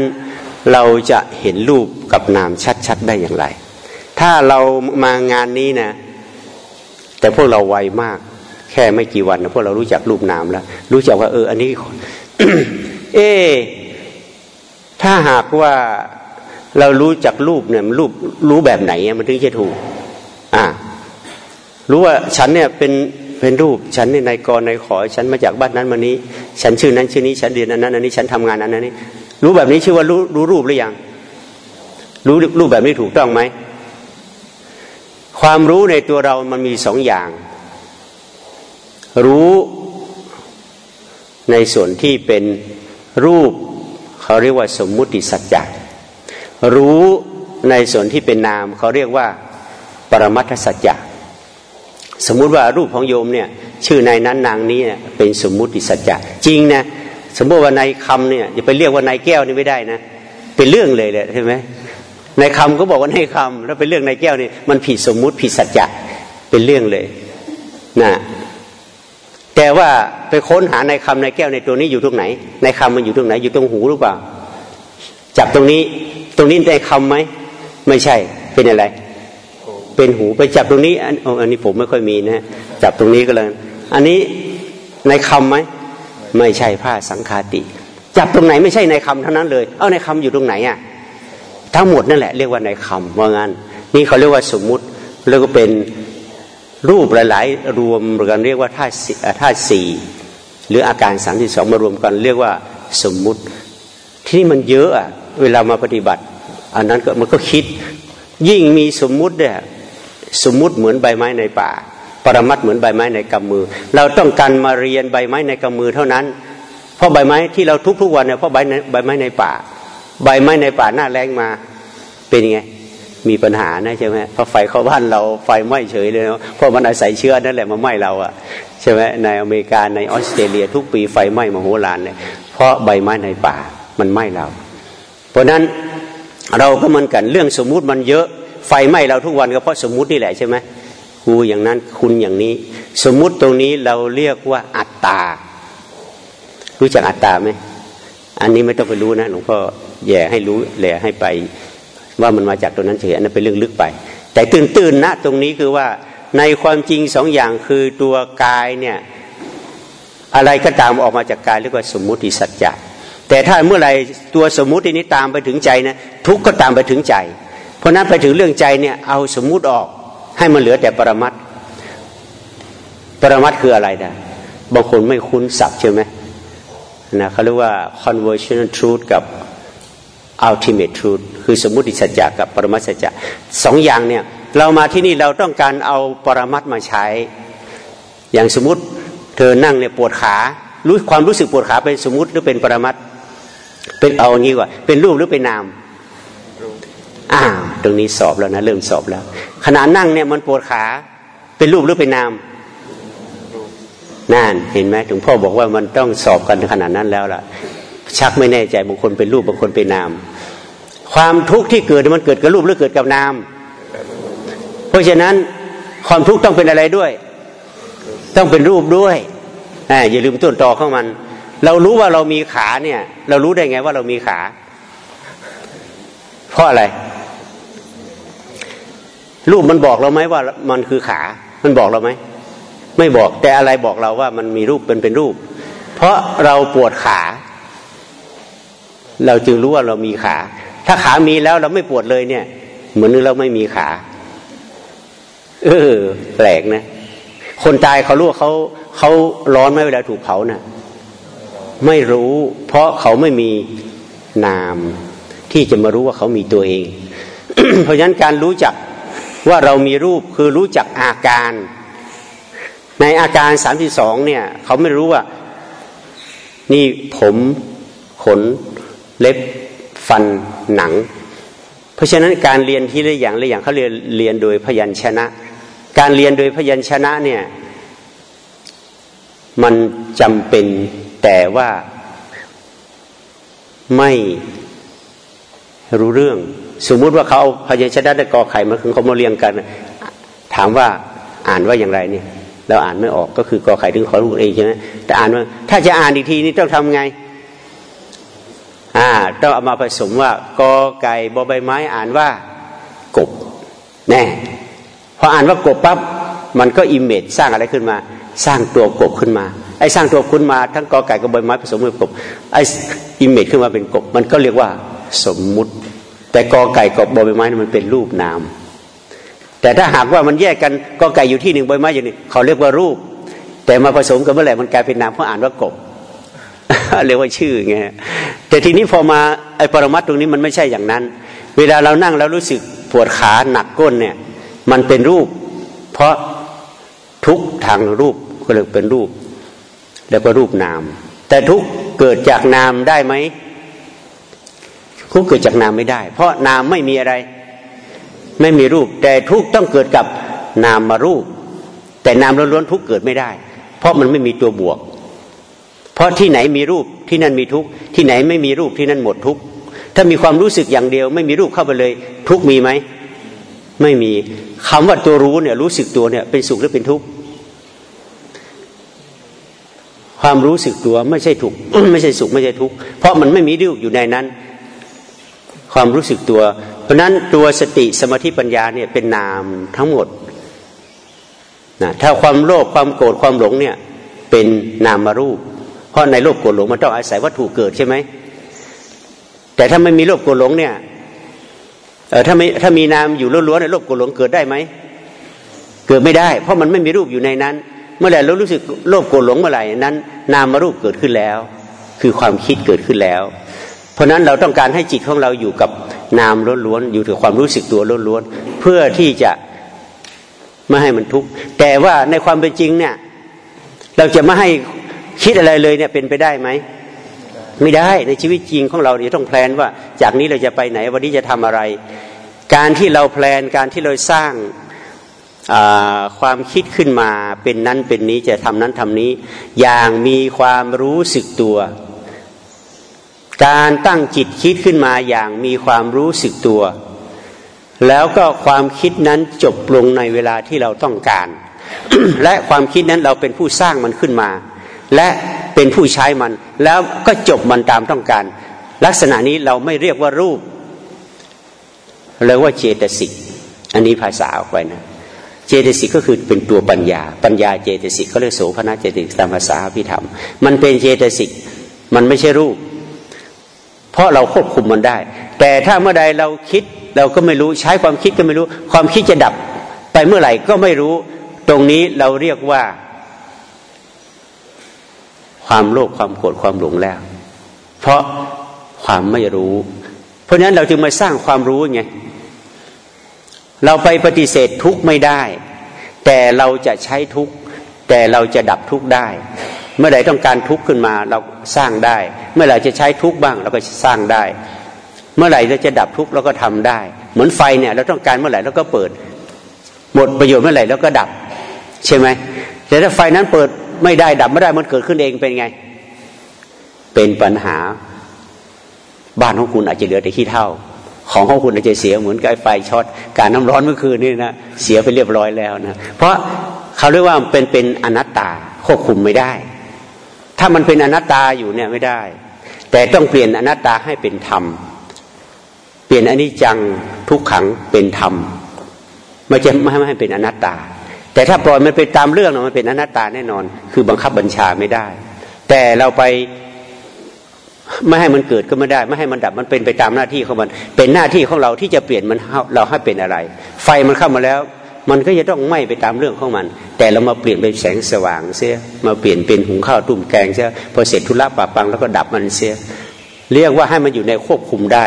Speaker 1: เราจะเห็นรูปกับนามชัดๆได้อย่างไร ถ้าเรามางานนี้นะ แต่พวกเราไวมาก แค่ไม่กี่วันนะพวกเรารู้จักรูปนามแล้ว รู้จักว่า เออ อันนี้ เอถ้าหากว่าเรารู้จักรูปเนี่ยมรูปรู้แบบไหนมันถึงจะถูก อ่า รู้ว่าฉันเนี่ยเป็น เป็นรูป ฉันเนี่ยนายกรนายขอ ฉันมาจากบ้านนั้นมานี้ ฉันชื่อนั้นชื่อนี้ฉันเรียนอันนั้นอันนี้ฉันทำงานอันนั้นนี้รู้แบบนี้ชื่อว่ารู้รู้รูปหรือยัง รู้รูปแบบนี้ถูกต้องไหมความรู้ในตัวเรามันมีสองอย่าง รู้ในส่วนที่เป็นรูปเขาเรียกว่าสมมุติสัจจะรู้ในส่วนที่เป็นนามเขาเรียกว่า ปรมัตถสัจจะ สมมุติว่ารูปของโยมเนี่ย ชื่อในนั้นนางนี้เป็นสมมุติสัจจะจริงนะสมมติว่าในคำเนี่ยอย่าไปเรียกว่าในแก้วนี่ไม่ได้นะ เป็นเรื่องเลยแหละใช่ไหมในคำก็บอกว่าในคำแล้วเป็นเรื่องในแก้วนี่มันผิดสมมุติผิดสัจจะเป็นเรื่องเลยนะแต่ว่าไปค้นหาในคำในแก้วในตัวนี้อยู่ตรงไหน ในคำมันอยู่ตรงไหน อยู่ตรงหูหรือเปล่า จับตรงนี้ ตรงนี้ในคำไหมไม่ใช่เป็นอะไร เป็นหูไปจับตรงนี้อันอันนี้ผมไม่ค่อยมีนะจับตรงนี้ก็เลยอันนี้ในคำไหมไม่ใช่ผ้าสังคาติ จับตรงไหนไม่ใช่ในคำเท่านั้นเลย เอาในคำอยู่ตรงไหนอะทั้งหมดนั่นแหละเรียกว่าในคำว่างั้นนี่เขาเรียกว่าสมมุติแล้วก็เป็นรูปหลายๆรวมกันเรียกว่าธาตุธาตุสี่หรืออาการสามที่สองมารวมกันเรียกว่าสมมุติ ที่นี่มันเยอะอะเวลามาปฏิบัติ อันนั้นก็มันก็คิดยิ่งมีสมมุติเนี่ย สมมุติเหมือนใบไม้ในป่า ปรมัดเหมือนใบไม้ในกำมือ เราต้องการมาเรียนใบไม้ในกำมือเท่านั้น เพราะใบไม้ที่เราทุกทุกวันเนี่ยเพราะใบใบไม้ในป่า ใบไม้ในป่าหน้าแรงมาเป็นยังไงมีปัญหานะใช่ไหมเพราะไฟเข้าบ้านเราไฟไหม้เฉยเลยเพราะมันอาศัยเชื้อนั่นแหละมาไหม้เราอะใช่ไหมในอเมริกาในออสเตรเลีย ทุกปีไฟไหม้มโหฬารเลยเพราะใบไม้ในป่ามันไหม้เรา เพราะนั้นเราก็มันกันเรื่องสมมุติมันเยอะ ไฟไหม้เราทุกวันก็เพราะสมมุตินี่แหละใช่ไหมกูอย่างนั้นคุณอย่างนี้ สมมุติตรงนี้เราเรียกว่าอัตตา รู้จักอัตตาไหมอันนี้ไม่ต้องไปรู้นะหลวงพ่อแย่ให้รู้แหล่ให้ไป ว่ามันมาจากตรงนั้นเฉยอันนั้นเป็นเรื่องลึกไป แต่ตื่นๆนนะตรงนี้คือว่าในความจริงสองอย่างคือตัวกายเนี่ยอะไรก็ตามออกมาจากกายเรียกว่าสมมุติสัจจะแต่ถ้าเมื่อไหร่ตัวสมมุตินี้ตามไปถึงใจนะทุกก็ตามไปถึงใจ เพราะนั้นไปถึงเรื่องใจเนี่ยเอาสมมุติออกให้มันเหลือแต่ปรมัตปรมัตคืออะไรนะบางคนไม่คุ้นศัพท์ใช่ไหมนะเขาเรียกว่า conversion truth กับ ultimate truth คือสมมุติสัจจะกับปรมัตสัจจะสองอย่างเนี่ยเรามาที่นี่เราต้องการเอาปรมัตมาใช้ อย่างสมมติเธอนั่งเนี่ยปวดขารู้ความรู้สึกปวดขาเป็นสมมติหรือเป็นปรมัตเป็นเอาอย่างนี้ว่าเป็นรูปหรือเป็นนาม อ้าวตรงนี้สอบแล้วนะเริ่มสอบแล้ว ขณะนั่งเนี่ยมันปวดขาเป็นรูปหรือเป็นนามนั่นเห็นไหมถึงพ่อบอกว่ามันต้องสอบกันขนาดนั้นแล้วล่ะ ชักไม่แน่ใจบางคนเป็นรูปบางคนเป็นนาม ความทุกข์ที่เกิดมันเกิดกับรูปหรือเกิดกับนาม เพราะฉะนั้นความทุกข์ต้องเป็นอะไรด้วย ต้องเป็นรูปด้วยอย่าลืมต้นตอของมัน เรารู้ว่าเรามีขาเนี่ย เรารู้ได้ไงว่าเรามีขา เพราะอะไร รูปมันบอกเราไหมว่ามันคือขา มันบอกเราไหม ไม่บอกแต่อะไรบอกเราว่ามันมีรูปเป็นเป็นรูป เพราะเราปวดขา เราจึงรู้ว่าเรามีขา ถ้าขามีแล้วเราไม่ปวดเลยเนี่ย เหมือนเราไม่มีขา เออแปลกนะ คนตายเขารู้ว่าเขาเขาร้อนไหมเวลาถูกเผานะ่ะ ไม่รู้ เพราะเขาไม่มีนาม ที่จะมารู้ว่าเขามีตัวเอง เพราะฉะนั้นการรู้จัก ว่าเรามีรูปคือรู้จักอาการ ในอาการสามที่สองเนี่ย เขาไม่รู้ว่า นี่ผมขนเล็บฟันหนัง เพราะฉะนั้นการเรียนที่ละอย่างละอย่างเขาเรียนเรียนโดยพยัญชนะ การเรียนโดยพยัญชนะเนี่ย มันจำเป็นแต่ว่าไม่รู้เรื่อง สมมุติว่าเขาเอาพยัญชนะได้กอไข่มาคือเขามาเรียงกัน ถามว่าอ่านว่าอย่างไรเนี่ยเราอ่านไม่ออกก็คือกอไข่ถึงขอรู้เองใช่ไหมแต่อ่านว่าถ้าจะอ่านอีกทีนี่ต้องทำไงอ่าต้องเอามาผสมว่ากอไก่บอใบไม้อ่านว่ากบแน่พออ่านว่ากบปั๊บมันก็ image สร้างอะไรขึ้นมา สร้างตัวกบขึ้นมาไอ้สร้างตัวขึ้นมาทั้งกอไก่กับใบไม้ผสมกับกบไอ้ image ขึ้นมาเป็นกบ มันก็เรียกว่าสมมุติ แต่กอไก่กับบอใบไม้มันเป็นรูปนาม แต่ถ้าหากว่ามันแยกกันก็ไก่อยู่ที่หนึ่งใบไม้อยู่นี่เขาเรียกว่ารูป แต่มาผสมกันเมื่อไหร่มันกลายเป็นนามเพราะอ่านว่ากบเรียกว่าชื่อไงแต่ทีนี้พอมาไอ้ปรมัตตรงนี้มันไม่ใช่อย่างนั้น เวลาเรานั่งแล้วรู้สึกปวดขาหนักก้นเนี่ย มันเป็นรูป เพราะทุกทางรูปก็เลยเป็นรูป แล้วก็รูปนาม แต่ทุกเกิดจากนามได้ไหม ทุกเกิดจากนามไม่ได้ เพราะนามไม่มีอะไร ไม่มีรูป แต่ทุกต้องเกิดกับนามมารูป แต่นามล้วนๆทุกเกิดไม่ได้ เพราะมันไม่มีตัวบวก เพราะที่ไหนมีรูปที่นั่นมีทุกที่ไหนไม่มีรูปที่นั่นหมดทุกถ้ามีความรู้สึกอย่างเดียว ไม่มีรูปเข้าไปเลย ทุกมีไหมไม่มีคำว่าตัวรู้เนี่ยรู้สึกตัวเนี่ยเป็นสุขหรือเป็นทุกข์ความรู้สึกตัวไม่ใช่ถูกไม่ใช่สุขไม่ใช่ทุกข์เพราะมันไม่มีรูปอยู่ในนั้น ความรู้สึกตัว เพราะนั้นตัวสติสมาธิปัญญาเนี่ยเป็นนามทั้งหมดนะถ้าความโลภความโกรธความหลงเนี่ยเป็นนามารูป เพราะในโลภโกรธหลงมันต้องอาศัยวัตถุเกิดใช่ไหมแต่ถ้าไม่มีโลภโกรธหลงเนี่ยเออถ้าไม่ถ้ามีนามอยู่ล้วนๆในโลภโกรธหลงเกิดได้ไหมเกิดไม่ได้ เพราะมันไม่มีรูปอยู่ในนั้น เมื่อไหร่เรารู้สึกโลภโกรธหลงเมื่อไหร่นั้น นามารูปเกิดขึ้นแล้ว คือความคิดเกิดขึ้นแล้ว เพราะนั้นเราต้องการให้จิตของเราอยู่กับนามล้วนๆอยู่ถึงความรู้สึกตัวล้วนๆเพื่อที่จะไม่ให้มันทุกข์แต่ว่าในความเป็นจริงเนี่ย เราจะไม่ให้คิดอะไรเลยเนี่ยเป็นไปได้ไหมไม่ได้ในชีวิตจริงของเราเนี่ยต้องแพลนว่า จากนี้เราจะไปไหนวันนี้จะทำอะไร การที่เราแพลนการที่เราสร้างความคิดขึ้นมาเป็นนั้นเป็นนี้จะทำนั้นทำนี้ อย่างมีความรู้สึกตัว การตั้งจิตคิดขึ้นมาอย่างมีความรู้สึกตัว แล้วก็ความคิดนั้นจบลงในเวลาที่เราต้องการ และความคิดนั้นเราเป็นผู้สร้างมันขึ้นมา และเป็นผู้ใช้มัน แล้วก็จบมันตามต้องการ ลักษณะนี้เราไม่เรียกว่ารูปเรียกว่าเจตสิกอันนี้ภาษาออกไปนะเจตสิกก็คือเป็นตัวปัญญา ปัญญาเจตสิกเขาเรียกโสภณเจตสิกตามภาษาพิธรรม มันเป็นเจตสิกมันไม่ใช่รูป เพราะเราควบคุมมันได้ แต่ถ้าเมื่อใดเราคิดเราก็ไม่รู้ใช้ความคิดก็ไม่รู้ ความคิดจะดับไปเมื่อไหร่ก็ไม่รู้ ตรงนี้เราเรียกว่า ความโลภความโกรธความหลงแล้ว เพราะความไม่รู้ เพราะฉะนั้นเราจึงมาสร้างความรู้ไงเราไปปฏิเสธทุกไม่ได้ แต่เราจะใช้ทุกแต่เราจะดับทุกได้ เมื่อใดต้องการทุกข์ขึ้นมาเราสร้างได้ เมื่อไหร่จะใช้ทุกข์บ้างเราก็สร้างได้ เมื่อไหร่เราจะดับทุกข์เราก็ทำได้ เหมือนไฟเนี่ยเราต้องการเมื่อไหร่เราก็เปิด หมดประโยชน์เมื่อไหร่เราก็ดับ ใช่ไหมแต่ถ้าไฟนั้นเปิดไม่ได้ดับไม่ได้มันเกิดขึ้นเองเป็นไง เป็นปัญหา บ้านของคุณอาจจะเหลือแต่ขี้เท่า ของของคุณอาจจะเสียเหมือนกับไฟช็อตการน้ำร้อนเมื่อคืนนี่นะเสียไปเรียบร้อยแล้วนะเพราะเขาเรียกว่าเป็นเป็นอนัตตาควบคุมไม่ได้ ถ้ามันเป็นอนัตตาอยู่เนี่ยไม่ได้ แต่ต้องเปลี่ยนอนัตตาให้เป็นธรรม เปลี่ยนอนิจจังทุกขังเป็นธรรมไม่จะไม่ให้เป็นอนัตตา แต่ถ้าปล่อยมันไปตามเรื่องมันเป็นอนัตตาแน่นอน คือบังคับบัญชาไม่ได้ แต่เราไปไม่ให้มันเกิดก็ไม่ได้ ไม่ให้มันดับมันเป็นไปตามหน้าที่ของมัน เป็นหน้าที่ของเราที่จะเปลี่ยนมันเราให้เป็นอะไร ไฟมันเข้ามาแล้ว มันก็จะต้องไหม้ไปตามเรื่องของมัน แต่เรามาเปลี่ยนเป็นแสงสว่างเสียมาเปลี่ยนเป็นหุงข้าวตุ่มแกงเสียพอเสร็จธุระปะปังแล้วก็ดับมันเสียเรียกว่าให้มันอยู่ในควบคุมได้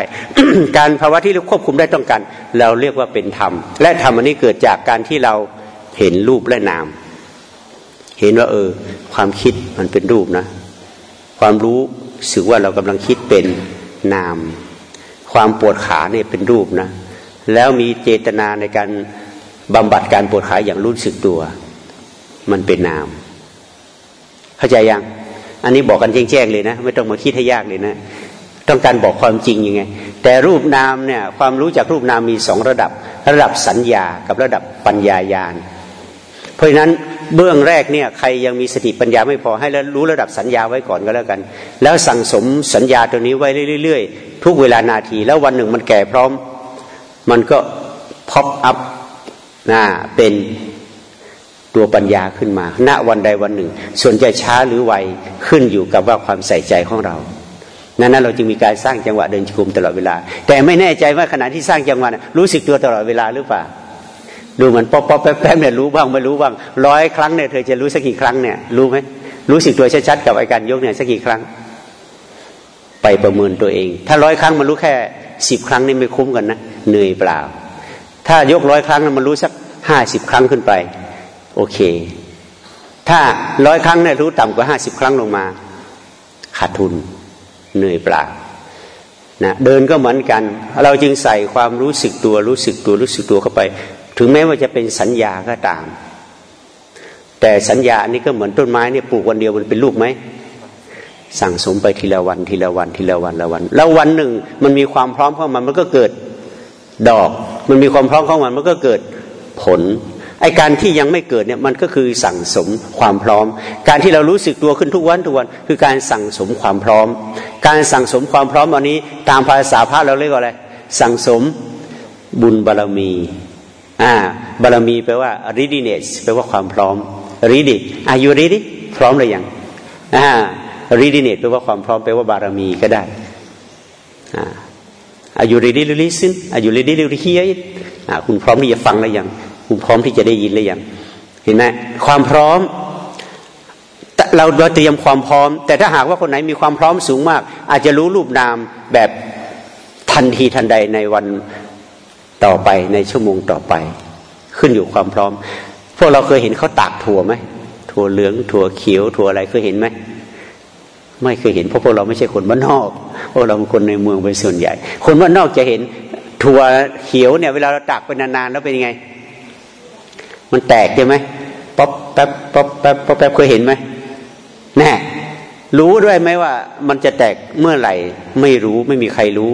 Speaker 1: การภาวะที่เราควบคุมได้ต้องการ เราเรียกว่าเป็นธรรม และธรรมอันนี้เกิดจากการที่เราเห็นรูปและนาม เห็นว่าเออ ความคิดมันเป็นรูปนะ ความรู้สึกว่าเรากำลังคิดเป็นนาม ความปวดขาเนี่ยเป็นรูปนะ แล้วมีเจตนาในการ บำบัดการปวดขาอย่างรู้สึกตัว มันเป็นนาม เข้าใจยัง อันนี้บอกกันแจ้งๆเลยนะ ไม่ต้องมาคิดให้ยากเลยนะ ต้องการบอกความจริงยังไง แต่รูปนามเนี่ย ความรู้จากรูปนามมีสองระดับ ระดับสัญญากับระดับปัญญายาณ เพราะฉะนั้นเบื้องแรกเนี่ยใครยังมีสติปัญญาไม่พอให้แล้วรู้ระดับสัญญาไว้ก่อนก็แล้วกัน แล้วสั่งสมสัญญาตัวนี้ไว้เรื่อยๆ ทุกเวลานาทีแล้ววันหนึ่งมันแก่พร้อม มันก็พอปอัพ นะเป็นตัวปัญญาขึ้นมา ณวันใดวันหนึ่ง ส่วนจะช้าหรือไวขึ้นอยู่กับว่าความใส่ใจของเรานั้นเราจึงมีการสร้างจังหวะเดินจงกรมตลอดเวลา แต่ไม่แน่ใจว่าขณะที่สร้างจังหวะรู้สึกตัวตลอดเวลาหรือเปล่าดูมันป๊อปป๊อปแป๊บแป๊บเนี่ยรู้บ้างไม่รู้บ้างร้อยครั้งเนี่ยเธอจะรู้สักกี่ครั้งเนี่ยรู้ไหมรู้สึกตัวชัดๆกับอาการยกเนี่ยสักกี่ครั้ง ไปประเมินตัวเอง ถ้าร้อยครั้งมันรู้แค่สิบครั้งนี่ไม่คุ้มกันนะเหนื่อยเปล่า ถ้ายกร้อยครั้งมันรู้สักห้าสิบครั้งขึ้นไป โอเค ถ้าร้อยครั้งเนี่ยรู้ต่ำกว่าห้าสิบครั้งลงมา ขาดทุนเหนื่อยเปล่านะเดินก็เหมือนกัน เราจึงใส่ความรู้สึกตัวรู้สึกตัวรู้สึกตัวเข้าไป ถึงแม้ว่าจะเป็นสัญญาก็ตาม แต่สัญญาอันนี้ก็เหมือนต้นไม้เนี่ยปลูกวันเดียวมันเป็นลูกไหมสั่งสมไปทีละวันทีละวันทีละวันละวัน แล้ววันหนึ่งมันมีความพร้อมเข้ามามันก็เกิด ดอก มันมีความพร้อมข้ามามันก็เกิดผลไอการที่ยังไม่เกิดเนี่ยมันก็คือสั่งสมความพร้อม การที่เรารู้สึกตัวขึ้นทุกวันทุกวันคือการสั่งสมความพร้อม การสั่งสมความพร้อมอันนี้ตามภาษาพระเราเรียกว่าอะไร สั่งสมบุญบารรมีอ่าบารรมีแปลว่า readiness แปลว่าความพร้อม ready are you ready พร้อมหรือยังอ่า readiness แปลว่าความพร้อมแปลว่าบารมีก็ได้อ่า are you ready to listen are you ready to hear it อ่าคุณพร้อมที่จะฟังหรือยัง คุณพร้อมที่จะได้ยินหรือยัง เห็นไหมความพร้อม เราเราเตรียมความพร้อม แต่ถ้าหากว่าคนไหนมีความพร้อมสูงมาก อาจจะรู้รูปนามแบบทันทีทันใดในวันต่อไปในชั่วโมงต่อไป ขึ้นอยู่ความพร้อม พวกเราเคยเห็นเขาตากถั่วไหมถั่วเหลืองถั่วเขียวถั่วอะไรเคยเห็นไหม ไม่เคยเห็นเพราะพวกเราไม่ใช่คนบ้านนอกพวกเราเป็นคนในเมืองเป็นส่วนใหญ่ คนบ้านนอกจะเห็นถั่วเขียวเนี่ยเวลาเราตากไปนานๆแล้วเป็นยังไง มันแตกใช่ไหมป๊อปแป๊บป๊อปแป๊บป๊อปแป๊บเคยเห็นไหมแน่รู้ด้วยไหมว่ามันจะแตกเมื่อไหร่ ไม่รู้ไม่มีใครรู้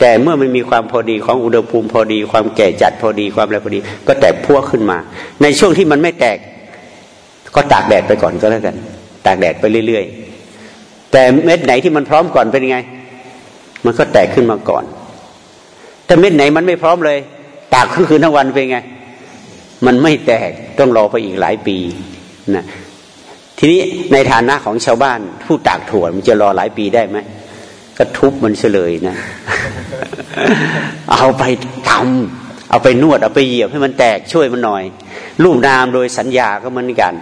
Speaker 1: แต่เมื่อมันมีความพอดีของอุณหภูมิพอดี ความแก่จัดพอดีความอะไรพอดี ก็แตกพัวขึ้นมา ในช่วงที่มันไม่แตก ก็ตากแดดไปก่อนก็แล้วกัน ตากแดดไปเรื่อยๆ แต่เม็ดไหนที่มันพร้อมก่อนเป็นยังไง มันก็แตกขึ้นมาก่อน ถ้าเม็ดไหนมันไม่พร้อมเลย ตากคืนทั้งวันเป็นไง มันไม่แตกต้องรอไปอีกหลายปีนะทีนี้ในฐานะของชาวบ้าน ผู้ตากถั่วมันจะรอหลายปีได้ไหมก็ทุบมันเฉลยนะ เอาไปทำเอาไปนวด เอาไปเหยียบให้มันแตกช่วยมันหน่อย รูปนามโดยสัญญาก็เหมือนกัน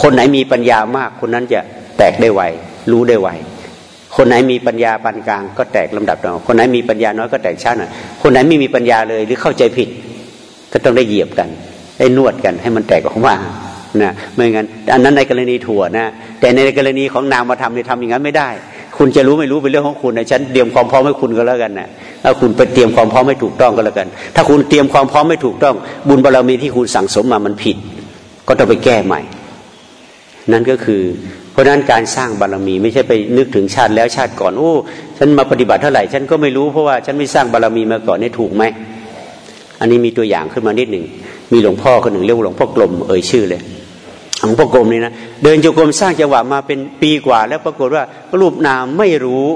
Speaker 1: คนไหนมีปัญญามากคนนั้นจะแตกได้ไว รู้ได้ไวคนไหนมีปัญญาปานกลางก็แตกลำดับต่อคนไหนมีปัญญาน้อยก็แตกช้าหน่อยคนไหนไม่มีปัญญาเลยหรือเข้าใจผิด ก็ต้องได้เหยียบกัน ได้นวดกันให้มันแตกออกมานะไม่งั้นอันนั้นในกรณีถั่วนะแต่ในกรณีของนามธรรมเนี่ยทำอย่างนั้นไม่ได้ คุณจะรู้ไม่รู้เป็นเรื่องของคุณนะฉันเตรียมความพร้อมให้คุณก็แล้วกันนะถ้าคุณไปเตรียมความพร้อมไม่ถูกต้องก็แล้วกัน ถ้าคุณเตรียมความพร้อมไม่ถูกต้อง บุญบารรมีที่คุณสั่งสมมามันผิด ก็ต้องไปแก้ใหม่ นั่นก็คือ เพราะนั้นการสร้างบารมีไม่ใช่ไปนึกถึงชาติแล้วชาติก่อนโอ้ฉันมาปฏิบัติเท่าไหร่ฉันก็ไม่รู้เพราะว่าฉันไม่สร้างบารรมีมาก่อนนี่ถูกไหมอันนี้มีตัวอย่างขึ้นมานิดหนึ่งมีหลวงพ่อคนหนึ่งเรียกว่าหลวงพ่อกลมเอ่ยชื่อเลยหลวงพ่อกลมนี่นะเดินจงกรมสร้างจังหวะมาเป็นปีกว่า แล้วปรากฏว่ารูปนามไม่รู้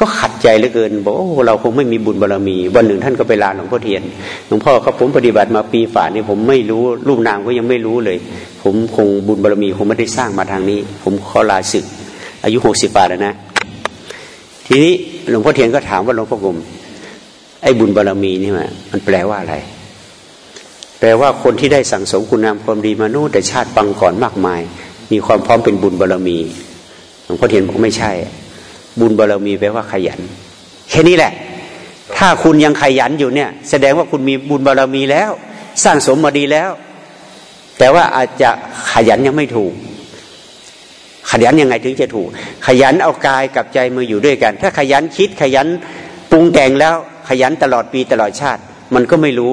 Speaker 1: ก็ขัดใจเหลือเกินบอกโอ้เราคงไม่มีบุญบารรมี วันหนึ่งท่านก็ไปลาหลวงพ่อเทียนหลวงพ่อครับผมปฏิบัติมาปีฝ่านี่ผมไม่รู้รูปนามก็ยังไม่รู้เลย ผมคงบุญบารรมีคงไม่ได้สร้างมาทางนี้ ผมขอลาศึก อายุหกสิบป่าแล้วนะ ทีนี้หลวงพ่อเทียนก็ถามว่าหลวงพ่อกลมไอ้บุญบารรมีนี่มันแปลว่าอะไร แปลว่าคนที่ได้สั่งสมคุณงามความดีมาโน้แต่ชาติปังก่อนมากมาย มีความพร้อมเป็นบุญบารรมีหลวงพ่อเทียนบอกไม่ใช่ บุญบารรมีแปลว่าขยัน แค่นี้แหละ ถ้าคุณยังขยันอยู่เนี่ย แสดงว่าคุณมีบุญบารรมีแล้ว สร้างสมมาดีแล้ว แต่ว่าอาจจะขยันยังไม่ถูก ขยันยังไงถึงจะถูก ขยันเอากายกับใจมาอยู่ด้วยกัน ถ้าขยันคิดขยันปรุงแต่งแล้ว ขยันตลอดปีตลอดชาติ มันก็ไม่รู้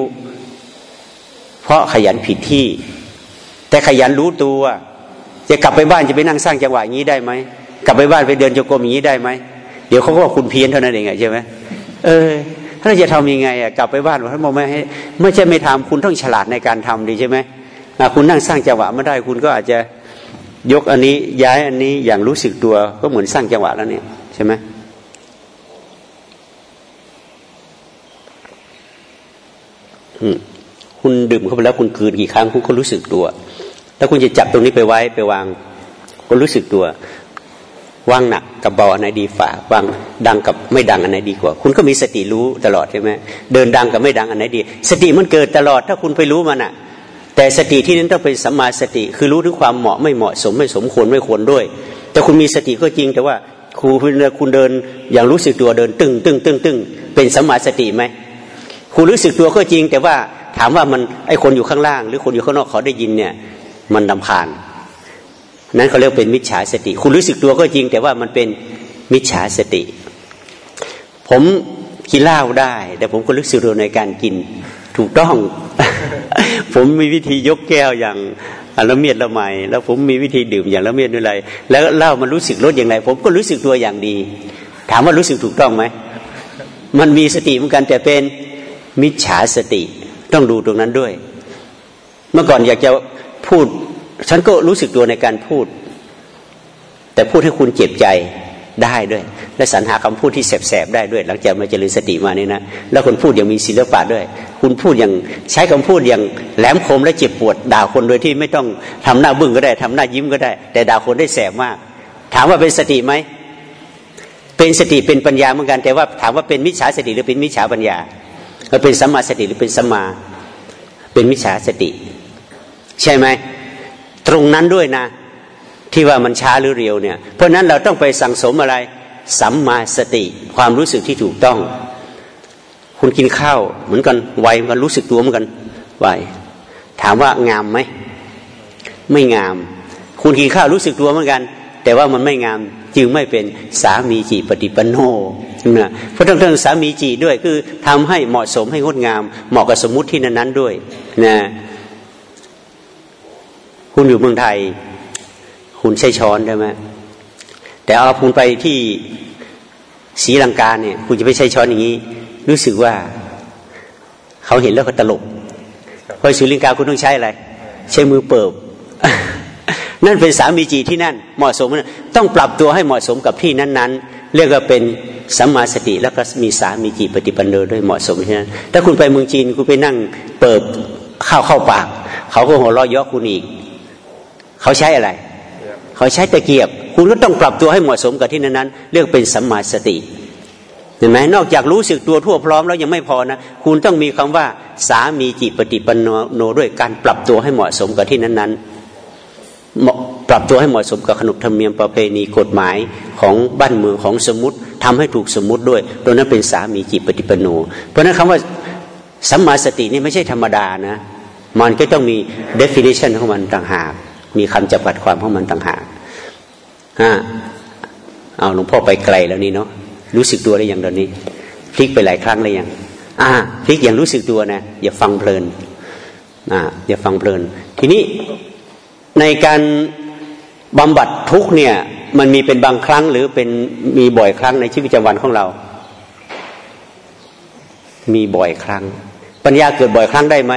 Speaker 1: เพราะขยันผิดที่ แต่ขยันรู้ตัว จะกลับไปบ้านจะไปนั่งสร้างจังหวะอย่างนี้ได้ไหม กลับไปบ้านไปเดินจงกรมอย่างนี้ได้ไหมเดี๋ยวเขาก็ว่าคุณเพี้ยนเท่านั้นเองใช่ไหมเออถ้าจะทำยังไงอะกลับไปบ้านท่านบอกไม่ให้ไม่ใช่ไม่ทำคุณต้องฉลาดในการทำดีใช่ไหมคุณนั่งสร้างจังหวะไม่ได้คุณก็อาจจะยกอันนี้ย้ายอันนี้อย่างรู้สึกตัวก็เหมือนสร้างจังหวะแล้วเนี่ยใช่ไหมคุณดื่มเข้าไปแล้วคุณคืนกี่ครั้งคุณก็รู้สึกตัว แล้วคุณจะจับตรงนี้ไปไว้ไปวาง ก็รู้สึกตัว วางหนักกับเบาอันไหนดีฝ่าวางดังกับไม่ดังอันไหนดีกว่า คุณก็มีสติรู้ตลอดใช่ไหมเดินดังกับไม่ดังอันไหนดี สติมันเกิดตลอดถ้าคุณไปรู้มันอะแต่สติที่นั้นต้องเป็นสัมมาสติ คือรู้ถึงความเหมาะไม่เหมาะสมไม่สมควรไม่ควรด้วย แต่คุณมีสติก็จริงแต่ว่าครูคุณเดินอย่างรู้สึกตัวเดินตึงตึงตึงตึงเป็นสัมมาสติไหมคุณรู้สึกตัวก็จริง แต่ว่าถามว่ามันไอคนอยู่ข้างล่าง หรือคนอยู่ข้างนอกเขาได้ยินเนี่ย มันดำคาญ นั้นเขาเรียกเป็นมิจฉาสติ คุณรู้สึกตัวก็จริง แต่ว่ามันเป็นมิจฉาสติ ผมกินเหล้าได้ แต่ผมก็รู้สึกตัวในการกิน ถูกต้อง ผมมีวิธียกแก้วอย่างละเมียดละไมแล้วผมมีวิธีดื่มอย่างละเมียดอะไรแล้วเหล้ามันรู้สึกลดอย่างไร ผมก็รู้สึกตัวอย่างดี ถามว่ารู้สึกถูกต้องไหมมันมีสติเหมือนกันแต่เป็นมิจฉาสติ ต้องดูตรงนั้นด้วย เมื่อก่อนอยากจะพูด ฉันก็รู้สึกตัวในการพูด แต่พูดให้คุณเจ็บใจได้ด้วย และสรรหาคำพูดที่แสบๆได้ด้วย หลังจากมาเจริญสติมานี่นะแล้วคนพูดอย่างมีศิลปะด้วย คุณพูดอย่างใช้คำพูดอย่างแหลมคมและเจ็บปวด ด่าคนโดยที่ไม่ต้องทำหน้าบึ้งก็ได้ทำหน้ายิ้มก็ได้ แต่ด่าคนได้แสบมาก ถามว่าเป็นสติไหมเป็นสติเป็นปัญญาเหมือนกัน แต่ว่าถามว่าเป็นมิจฉาสติหรือเป็นมิจฉาปัญญาเป็นสัมมาสติหรือเป็นสัมมาเป็นมิจฉาสติ ใช่ไหม ตรงนั้นด้วยนะ ที่ว่ามันช้าหรือเร็วเนี่ย เพราะนั้นเราต้องไปสั่งสมอะไรสัมมาสติ ความรู้สึกที่ถูกต้อง คุณกินข้าวเหมือนกันไวมันรู้สึกตัวเหมือนกันไวถามว่างามไหมไม่งาม คุณกินข้าวรู้สึกตัวเหมือนกัน แต่ว่ามันไม่งามจึงไม่เป็นสามีจีปฏิปโนนะเพราะต้องเรื่องสามีจีด้วยคือทำให้เหมาะสมให้งดงาม เหมาะกับสมมุติที่นั้นๆด้วยนะ คุณอยู่เมืองไทย คุณใช้ช้อนได้ไหมแต่เอาคุณไปที่ศรีลังกาเนี่ย คุณจะไม่ใช้ช้อนอย่างนี้ รู้สึกว่าเขาเห็นแล้วก็ตลกเพราะศรีลังกาคุณต้องใช้อะไร ใช้มือเปิบนั่นเป็นสามีจีที่นั่นเหมาะสมต้องปรับตัวให้เหมาะสมกับที่นั้น ๆ เรียกว่าเป็นสัมมาสติแล้วก็มีสามีจีปฏิปันโนด้วยเหมาะสมที่นั้นถ้าคุณไปเมืองจีนคุณไปนั่งเปิบข้าวเข้าปาก เขาก็หัวเราะเยาะคุณอีก เขาใช้อะไร เขาใช้ตะเกียบ คุณก็ต้องปรับตัวให้เหมาะสมกับที่นั้นนั้นเรียกเป็นสัมมาสติเห็นไหมนอกจากรู้สึกตัวทั่วพร้อมแล้วยังไม่พอนะ คุณต้องมีคำว่า สามีจิตปฏิปันโนด้วยการปรับตัวให้เหมาะสมกับที่นั้นนั้นปรับตัวให้เหมาะสมกับขนบธรรมเนียมประเพณีกฎหมายของบ้านเมืองของสมมติทำให้ถูกสมมติด้วยตัวนั้นเป็นสามีจิตปฏิปันโน เพราะนั้นคำว่าสัมมาสตินี่ไม่ใช่ธรรมดานะ มันก็ต้องมี definition ของมันต่างหาก มีคำจำกัดความของมันต่างหากฮะเอาหลวงพ่อไปไกลแล้วนี่เนาะรู้สึกตัวได้อย่างตอนนี้พลิกไปหลายครั้งเลยยังอ่าพลิกอย่างรู้สึกตัวนะอย่าฟังเพลินอ่าอย่าฟังเพลิน ทีนี้ในการบำบัดทุกเนี่ย มันมีเป็นบางครั้งหรือเป็นมีบ่อยครั้งในชีวิตประจำวันของเรา มีบ่อยครั้ง ปัญญาเกิดบ่อยครั้งได้ไหม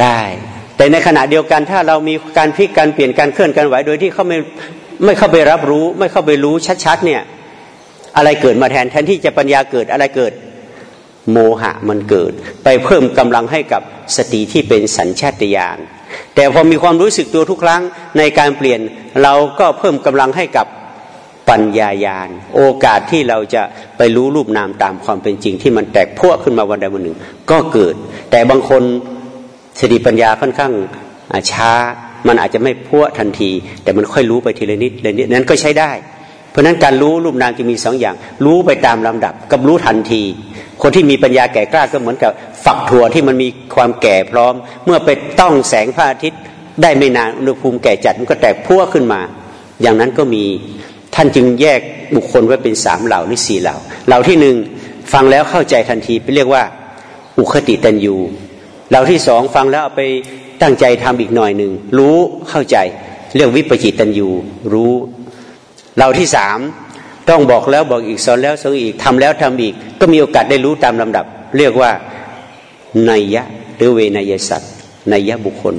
Speaker 1: ได้ แต่ในขณะเดียวกันถ้าเรามีการพลิกการเปลี่ยนการเคลื่อนการไหวโดยที่เขาไม่ไม่เข้าไปรับรู้ ไม่เข้าไปรู้ชัดๆเนี่ยอะไรเกิดมาแทนแทนที่จะปัญญาเกิดอะไรเกิดโมหะมันเกิด ไปเพิ่มกำลังให้กับสติที่เป็นสัญชาตญาณแต่พอมีความรู้สึกตัวทุกครั้งในการเปลี่ยนเราก็เพิ่มกำลังให้กับปัญญายาณโอกาสที่เราจะไปรู้รูปนามตามความเป็นจริง ที่มันแตกพวกขึ้นมาวันใดวันหนึ่ง ก็เกิด แต่บางคน สติปัญญาค่อนข้างช้า มันอาจจะไม่พัวทันที แต่มันค่อยรู้ไปทีละนิดละนิดนั้นก็ใช้ได้ เพราะนั้นการรู้รูปนามจะมีสองอย่าง รู้ไปตามลำดับกับรู้ทันที คนที่มีปัญญาแก่กล้าก็เหมือนกับฝักถั่วที่มันมีความแก่พร้อม เมื่อไปต้องแสงพระอาทิตย์ ได้ไม่นานอุณหภูมิแก่จัดมันก็แตกพัวขึ้นมา อย่างนั้นก็มีท่านจึงแยกบุคคลไว้เป็นสามเหล่าหรือสี่เหล่า เหล่าที่หนึ่งฟังแล้วเข้าใจทันทีไปเรียกว่า อุคติตันยู เราที่สองฟังแล้วเอาไปตั้งใจทำอีกหน่อยหนึ่งรู้เข้าใจ เรื่องวิปจิตตันยูรู้ เราที่สามต้องบอกแล้วบอกอีกสอนแล้วสอนอีกทำแล้วทำอีก ก็มีโอกาสได้รู้ตามลำดับ เรียกว่านัยยะหรือเวนยสัตนัยยะบุคคล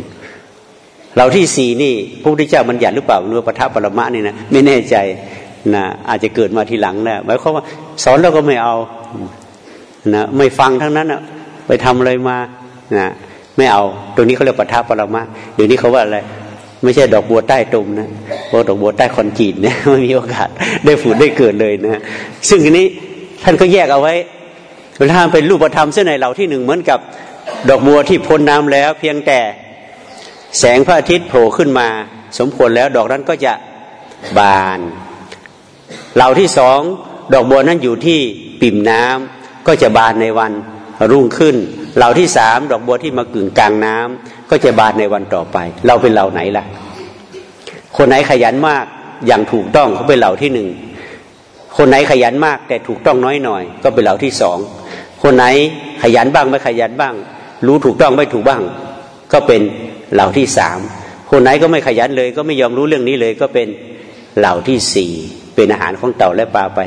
Speaker 1: เราที่สี่นี่พระพุทธเจ้าบัญญัติหรือเปล่าเรือปทัปรมะนี่นะไม่แน่ใจนะอาจจะเกิดมาทีหลังนะหมายความว่าสอนแล้วก็ไม่เอานะไม่ฟังทั้งนั้นนะไปทำอะไรมา นะไม่เอา ตรงนี้เขาเรียกปัทภปรมะเดี๋ยวนี้เขาว่าอะไร ไม่ใช่ดอกบัวใต้ตุ่มนะเพราะดอกบัวใต้คอนจีนเนี่ยไม่มีโอกาสได้ฝูดได้เกิดเลยนะ ซึ่งอันนี้ท่านก็แยกเอาไว้เวลาเป็นรูปธรรมเส้นในเหล่าที่หนึ่งเหมือนกับดอกบัวที่พ้นน้ำแล้ว เพียงแต่แสงพระอาทิตย์โผล่ขึ้นมา สมควรแล้วดอกนั้นก็จะบาน เหล่าที่สองดอกบัวนั้นอยู่ที่ปิ่มน้ำก็จะบานในวัน รุ่งขึ้น เหล่าที่สามดอกบัวที่มากึ่งกลางน้ำก็จะบานในวันต่อไป เราเป็นเหล่าไหนล่ะ คนไหนขยันมากอย่างถูกต้องเขาเป็นเหล่าที่หนึ่งคนไหนขยันมาก แต่ถูกต้องน้อยหน่อย ก็เป็นเหล่าที่สองคนไหนขยันบ้างไม่ขยันบ้าง รู้ถูกต้องไม่ถูกบ้าง ก็เป็นเหล่าที่สามคนไหนก็ไม่ขยันเลย ก็ไม่ยอมรู้เรื่องนี้เลย ก็เป็นเหล่าที่สี่เป็นอาหารของเต่าและปลาไป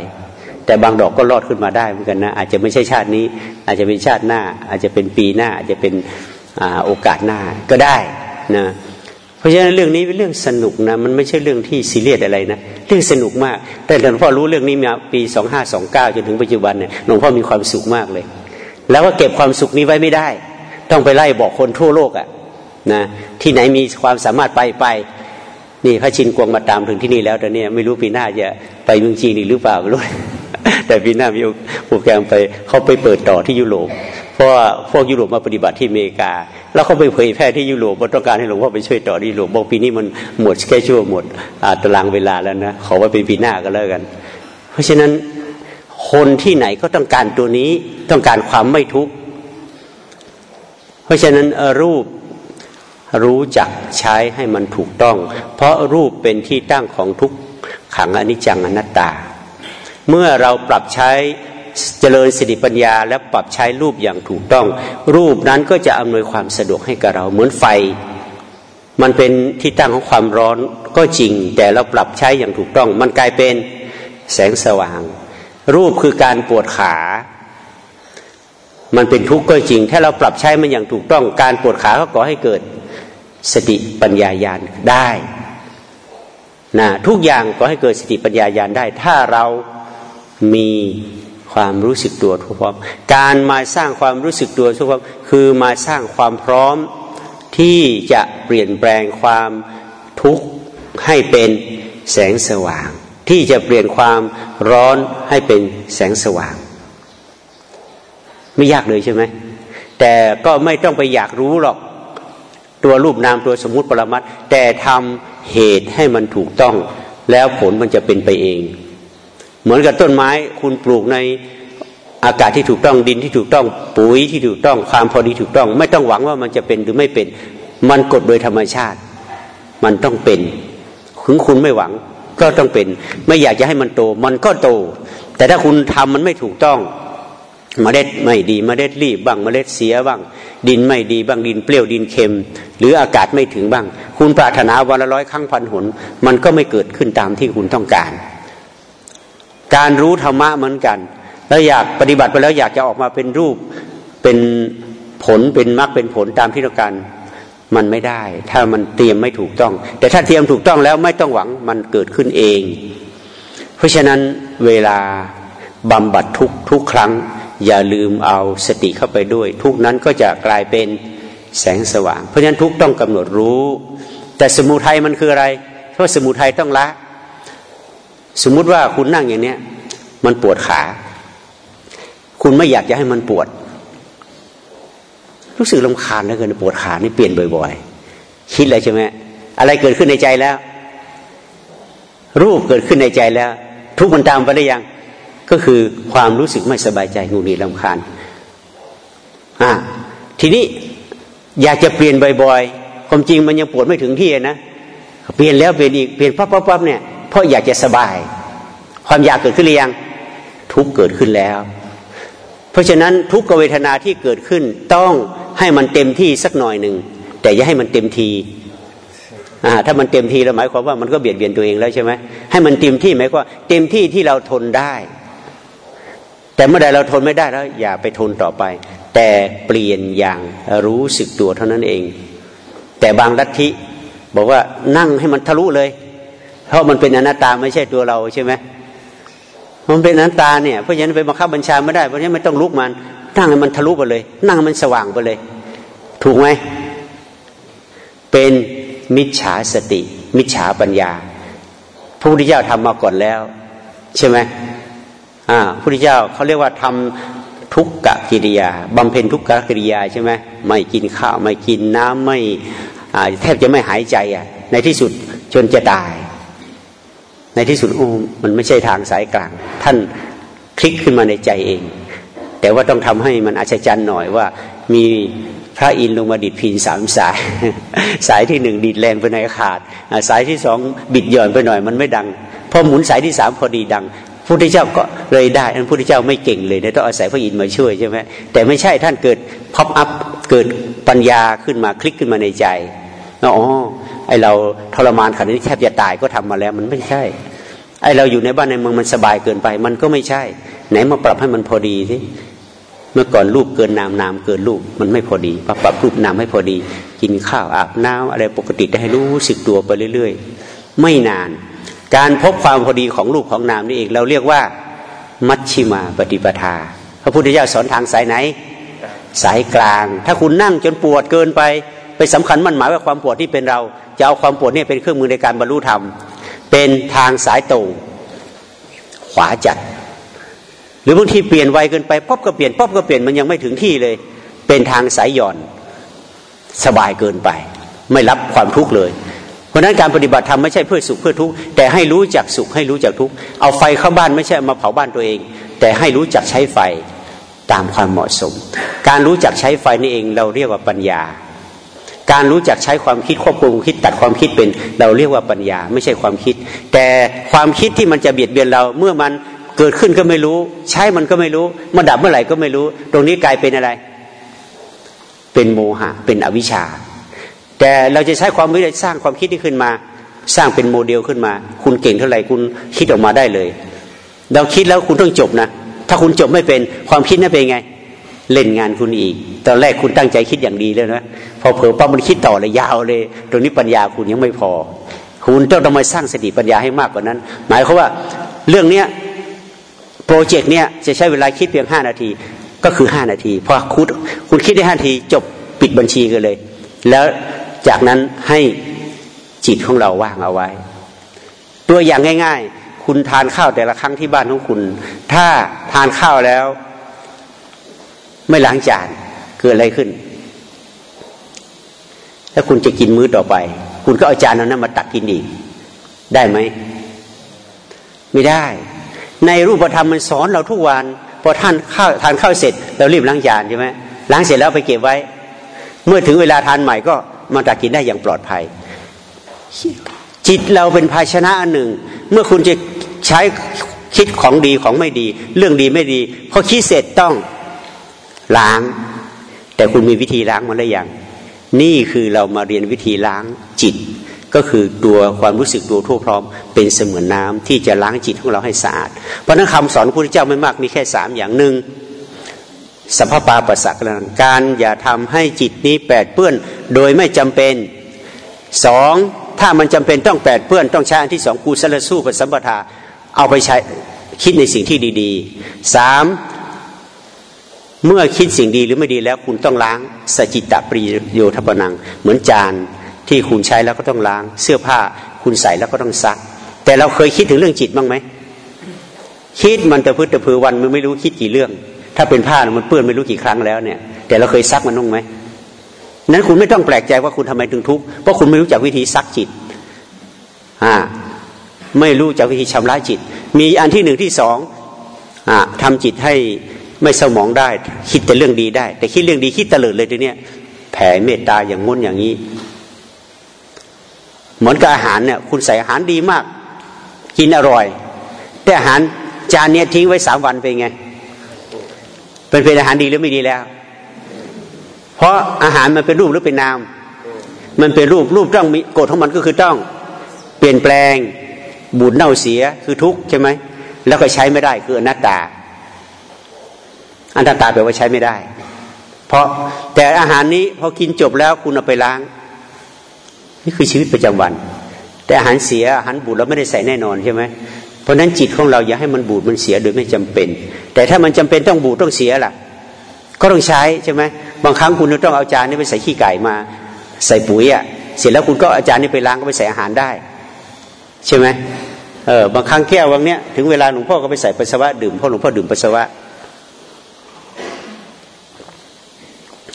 Speaker 1: แต่บางดอกก็รอดขึ้นมาได้เหมือนกันนะอาจจะไม่ใช่ชาตินี้ อาจจะเป็นชาติหน้า อาจจะเป็นปีหน้า อาจจะเป็นโอกาสหน้าก็ได้นะเพราะฉะนั้นเรื่องนี้เป็นเรื่องสนุกนะมันไม่ใช่เรื่องที่ซีเรียสอะไรนะเรื่องสนุกมากแต่หลวงพ่อรู้เรื่องนี้มาปีสองห้าสองเก้าจนถึงปัจจุบันเนี่ยหลวงพ่อมีความสุขมากเลย แล้วก็เก็บความสุขนี้ไว้ไม่ได้ ต้องไปไล่บอกคนทั่วโลกอะ่ะนะที่ไหนมีความสามารถไปไปนี่พระชินกวงมาตามถึงที่นี่แล้วแต่เนี่ยไม่รู้ปีหน้าจะไปเมืองจีนหรือเปล่าไม่รู้ แต่ปีหน้ามีโปรแกรมไปเขาไปเปิดต่อที่ยุโรปเพราะว่าพวกยุโรปมาปฏิบัติที่อเมริกา แล้วเขาไปเผยแพร่ที่ยุโรปต้องการให้หลวงพ่อไปช่วยต่อที่ยุโรปบอกปีนี้มันหมดแค่ชั่วหมดตารางเวลาแล้วนะขอว่าเป็นปีหน้าก็แล้วกัน เพราะฉะนั้นคนที่ไหนก็ต้องการตัวนี้ต้องการความไม่ทุกข์เพราะฉะนั้นรูปรู้จักใช้ให้มันถูกต้อง เพราะรูปเป็นที่ตั้งของทุกขังอนิจจังอนัตตา เมื่อเราปรับใช้เจริญสติปัญญา และปรับใช้รูปอย่างถูกต้อง รูปนั้นก็จะอำนวยความสะดวกให้กับเราเหมือนไฟ มันเป็นที่ตั้งของความร้อนก็จริง แต่เราปรับใช้อย่างถูกต้อง มันกลายเป็นแสงสว่าง รูปคือการปวดขา มันเป็นทุกข์ก็จริง ถ้าเราปรับใช้มันอย่างถูกต้อง การปวดขาก็ก่อให้เกิดสติปัญญายาณได้นะทุกอย่างก็ให้เกิดสติปัญญายาณได้ ถ้าเรา มีความรู้สึกตัวทุกพร้อม การมาสร้างความรู้สึกตัวทุกพร้อมคือมาสร้างความพร้อมที่จะเปลี่ยนแปลงความทุกข์ให้เป็นแสงสว่าง ที่จะเปลี่ยนความร้อนให้เป็นแสงสว่าง ไม่ยากเลยใช่ไหมแต่ก็ไม่ต้องไปอยากรู้หรอกตัวรูปนามตัวสมมุติปรมัตแต่ทำเหตุให้มันถูกต้อง แล้วผลมันจะเป็นไปเอง เหมือนกับต้นไม้คุณปลูกในอากาศที่ถูกต้องดินที่ถูกต้องปุ๋ยที่ถูกต้องความพอดีถูกต้อง ไม่ต้องหวังว่ามันจะเป็นหรือไม่เป็น มันกดโดยธรรมชาติ มันต้องเป็นถึงคุณไม่หวังก็ต้องเป็น ไม่อยากจะให้มันโต มันก็โต แต่ถ้าคุณทำมันไม่ถูกต้องมเมล็ดไม่ดีมเมล็ดรีบบ้างมเมล็ดเสียบ้าง ดินไม่ดีบ้างดินเปรี้ยวดินเค็ม หรืออากาศไม่ถึงบ้าง คุณปรารถนาวันละร้อยครั้งพันหน มันก็ไม่เกิดขึ้นตามที่คุณต้องการ การรู้ธรรมะเหมือนกัน แล้วอยากปฏิบัติไปแล้วอยากจะออกมาเป็นรูปเป็นผลเป็นมรรคเป็นผลตามที่ต้องการมันไม่ได้ ถ้ามันเตรียมไม่ถูกต้อง แต่ถ้าเตรียมถูกต้องแล้วไม่ต้องหวังมันเกิดขึ้นเอง เพราะฉะนั้นเวลาบำบัดทุกทุกครั้ง อย่าลืมเอาสติเข้าไปด้วย ทุกนั้นก็จะกลายเป็นแสงสว่าง เพราะฉะนั้นทุกต้องกำหนดรู้ แต่สมุทัยมันคืออะไรเพราะสมุทัยต้องละ สมมุติว่าคุณนั่งอย่างเนี้ย มันปวดขา คุณไม่อยากจะให้มันปวด รู้สึกลำคาญแล้วเกินปวดขานี่เปลี่ยนบ่อย ๆ คิดอะไรใช่ไหมอะไรเกิดขึ้นในใจแล้ว รูปเกิดขึ้นในใจแล้ว ทุกมันตามไปได้ยัง ก็คือความรู้สึกไม่สบายใจงูหนีลำคาญอ่าทีนี้อยากจะเปลี่ยนบ่อยๆความจริงมันยังปวดไม่ถึงที่นะเปลี่ยนแล้วเปลี่ยนอีกเปลี่ยนปั๊บปั๊บปั๊บเนี่ย ราะอยากจะสบาย ความอยากเกิดขึ้นหรือยังทุกเกิดขึ้นแล้ว เพราะฉะนั้นทุกเวทนาที่เกิดขึ้นต้องให้มันเต็มที่สักหน่อยหนึ่งแต่อย่าให้มันเต็มทีถ้ามันเต็มทีแล้วหมายความว่ามันก็เบียดเบียนตัวเองแล้วใช่ไหมให้มันเต็มที่หมายความว่าเต็มที่ที่เราทนได้ แต่เมื่อใดเราทนไม่ได้แล้ว อย่าไปทนต่อไป แต่เปลี่ยนอย่างรู้สึกตัวเท่านั้นเอง แต่บางลัทธิบอกว่านั่งให้มันทะลุเลย เพราะมันเป็นอนัตตาไม่ใช่ตัวเราใช่ไหมมันเป็นอนัตตาเนี่ยเพราะฉะนั้นไปบังคับบัญชาไม่ได้เพราะฉะนั้นไม่ต้องลุกมันนั่งให้มันทะลุไปเลย นั่งมันสว่างไปเลย ถูกไหมเป็นมิจฉาสติ มิจฉาปัญญาพระพุทธเจ้าทำมาก่อนแล้ว ใช่ไหมอ่าพระพุทธเจ้าเขาเรียกว่าทำทุกกกิริยาบำเพ็ญทุกกกิริยาใช่ไหมไม่กินข้าวไม่กินน้ำไม่แทบจะไม่หายใจอะในที่สุดจนจะตาย ในที่สุดโอ้มันไม่ใช่ทางสายกลาง ท่านคลิกขึ้นมาในใจเอง แต่ว่าต้องทำให้มันอัศจรรย์หน่อยว่า มีพระอินทร์ลงมาดิดพินสามสาย สายที่หนึ่งดิดแรงไปหน่อยขาด สายที่สองบิดหย่อนไปหน่อยมันไม่ดังพอหมุนสายที่สามพอดีดังพุทธเจ้าก็เลยได้อันพระพุทธเจ้าไม่เก่งเลยนะต้องอาศัยพระอินทร์มาช่วยใช่ไหมแต่ไม่ใช่ท่านเกิดพับอัพเกิดปัญญาขึ้นมาคลิกขึ้นมาในใจอ๋อ ไอเราทรมานขนาดนี้แทบจะตายก็ทำมาแล้ว มันไม่ใช่ ไอเราอยู่ในบ้านในเมืองมันสบายเกินไป มันก็ไม่ใช่ ไหนมาปรับให้มันพอดีสิเมื่อก่อนรูปเกินนามนามเกินรูปมันไม่พอดีปรับปรับรูปนามให้พอดี กินข้าวอาบน้ำอะไรปกติได้ให้รู้สึกตัวไปเรื่อย ๆ ไม่นาน การพบความพอดีของรูปของนามนี่เองเราเรียกว่า มัชชิมาปฏิปทา พระพุทธเจ้าสอนทางสายไหน สายกลาง ถ้าคุณนั่งจนปวดเกินไป ไปสำคัญมันหมายว่าความปวดที่เป็นเรา จะเอาความปวดเนี่ยเป็นเครื่องมือในการบรรลุธรรม เป็นทางสายตรงขวาจัด หรือบางทีเปลี่ยนไวเกินไปป๊อบก็เปลี่ยนป๊อบก็เปลี่ยนมันยังไม่ถึงที่เลย เป็นทางสายหย่อนสบายเกินไป ไม่รับความทุกข์เลย เพราะนั้นการปฏิบัติธรรมไม่ใช่เพื่อสุขเพื่อทุกข์แต่ให้รู้จักสุขให้รู้จักทุกข์เอาไฟเข้าบ้านไม่ใช่มาเผาบ้านตัวเอง แต่ให้รู้จักใช้ไฟตามความเหมาะสม การรู้จักใช้ไฟนี่เองเราเรียกว่าปัญญา การรู้จักใช้ความคิดควบคุมคิดตัดความคิดเป็น เราเรียกว่าปัญญาไม่ใช่ความคิด แต่ความคิดที่มันจะเบียดเบียนเราเมื่อมันเกิดขึ้นก็ไม่รู้ ใช้มันก็ไม่รู้มันดับเมื่อไหร่ก็ไม่รู้ ตรงนี้กลายเป็นอะไร เป็นโมหะ เป็นอวิชชา แต่เราจะใช้ความวิจัยสร้างความคิดที่ขึ้นมา สร้างเป็นโมเดลขึ้นมา คุณเก่งเท่าไหร่คุณคิดออกมาได้เลย เราคิดแล้วคุณต้องจบนะ ถ้าคุณจบไม่เป็นความคิดนั้นเป็นไง เล่นงานคุณอีก ตอนแรกคุณตั้งใจคิดอย่างดีแล้วนะ พอเผลอปั๊บมันคิดต่อเลยยาวเลย ตรงนี้ปัญญาคุณยังไม่พอ คุณต้องต้องมสร้างสติปัญญาให้มากกว่านั้น หมายความว่าเรื่องเนี้ยโปรเจกต์เนี้ยจะใช้เวลาคิดเพียงห้านาที ก็คือห้านาที พอคุณคุณคิดได้ห้านาทีจบปิดบัญชีกันเลย แล้วจากนั้นให้จิตของเราว่างเอาไว้ ตัวอย่างง่าย ๆ คุณทานข้าวแต่ละครั้งที่บ้านของคุณ ถ้าทานข้าวแล้ว ไม่ล้างจานเกิดอะไรขึ้นถ้าคุณจะกินมื้อต่อไป คุณก็เอาจานนั้นมาตักกินอีก ได้ไหม ไม่ได้ ในรูปธรรมมันสอนเราทุกวันพอท่านข้าวทานข้าวเสร็จ เรารีบล้างจานใช่ไหมล้างเสร็จแล้วไปเก็บไว้ เมื่อถึงเวลาทานใหม่ก็มาตักกินได้อย่างปลอดภัย จิตเราเป็นภาชนะอันหนึ่ง เมื่อคุณจะใช้คิดของดีของไม่ดี เรื่องดีไม่ดีพอคิดเสร็จต้อง ล้าง แต่คุณมีวิธีล้างมาหรือยังนี่คือเรามาเรียนวิธีล้างจิต ก็คือตัวความรู้สึกตัวทั่วพร้อม เป็นเสมือนน้าที่จะล้างจิตของเราให้สะอาด เพราะนั้นคำสอนพระพุทธเจ้าไม่มากมีแค่สามอย่างหนึ่งสัพพปาปัสสะกันการอย่าทำให้จิตนี้แปดเปื้อนโดยไม่จำเป็นสองถ้ามันจำเป็นต้องแปดเปื้อนต้องใช้อันที่สองกูสลสู้ปัสัมปทาเอาไปใช้คิดในสิ่งที่ดีๆสาม เมื่อคิดสิ่งดีหรือไม่ดีแล้วคุณต้องล้างสจิตตปริโยทปนัง เหมือนจานที่คุณใช้แล้วก็ต้องล้าง เสื้อผ้าคุณใส่แล้วก็ต้องซัก แต่เราเคยคิดถึงเรื่องจิตบ้างไหมคิดมันแต่พื้นแต่พือวันมันไม่รู้คิดกี่เรื่อง ถ้าเป็นผ้ามันเปื้อนไม่รู้กี่ครั้งแล้วเนี่ย แต่เราเคยซักมันบ้างไหมนั้นคุณไม่ต้องแปลกใจว่าคุณทำไมถึงทุกข์เพราะคุณไม่รู้จักวิธีซักจิตอ่าไม่รู้จักวิธีชำระจิต มีอันที่หนึ่งที่สองอ่าทำจิตให้ ไม่เศร้าหมองได้ คิดแต่เรื่องดีได้ แต่คิดเรื่องดีคิดเตลิดเลยทีเนี้ยแผ่เมตตาอย่างงน้นอย่างนี้ เหมือนกับอาหารเนี่ย คุณใส่อาหารดีมาก กินอร่อย แต่อาหารจานเนี้ยทิ้งไว้สามวันเป็นไง เป็นเป็นอาหารดีหรือไม่ดีแล้ว เพราะอาหารมันเป็นรูปหรือเป็นนาม มันเป็นรูปรูปต้องมีกฎของมันก็คือต้องเปลี่ยนแปลงบูดเน่าเสียคือทุกข์ใช่ไหมแล้วก็ใช้ไม่ได้คืออนัตตา อันัตตาแปลว่าใช้ไม่ได้ เพราะแต่อาหารนี้พอกินจบแล้วคุณเอาไปล้าง นี่คือชีวิตประจำวัน แต่อาหารเสียอาหารบูดเราไม่ได้ใส่แน่นอนใช่ไหมเพราะนั้นจิตของเราอย่าให้มันบูดมันเสียโดยไม่จำเป็น แต่ถ้ามันจำเป็นต้องบูดต้องเสียล่ะ ก็ต้องใช้ใช่ไหมบางครั้งคุณต้องเอาจานนี้ไปใส่ขี้ไก่มา ใส่ปุ๋ยอะเสร็จแล้วคุณก็อาจารย์นี่ไปล้างก็ไปใส่อาหารได้ ใช่ไหมเออบางครั้งแก้ววังเนี้ยถึงเวลาหลวงพ่อก็ไปใส่ปัสสาวะดื่มเพราะหลวงพ่อดื่มปัสสาวะ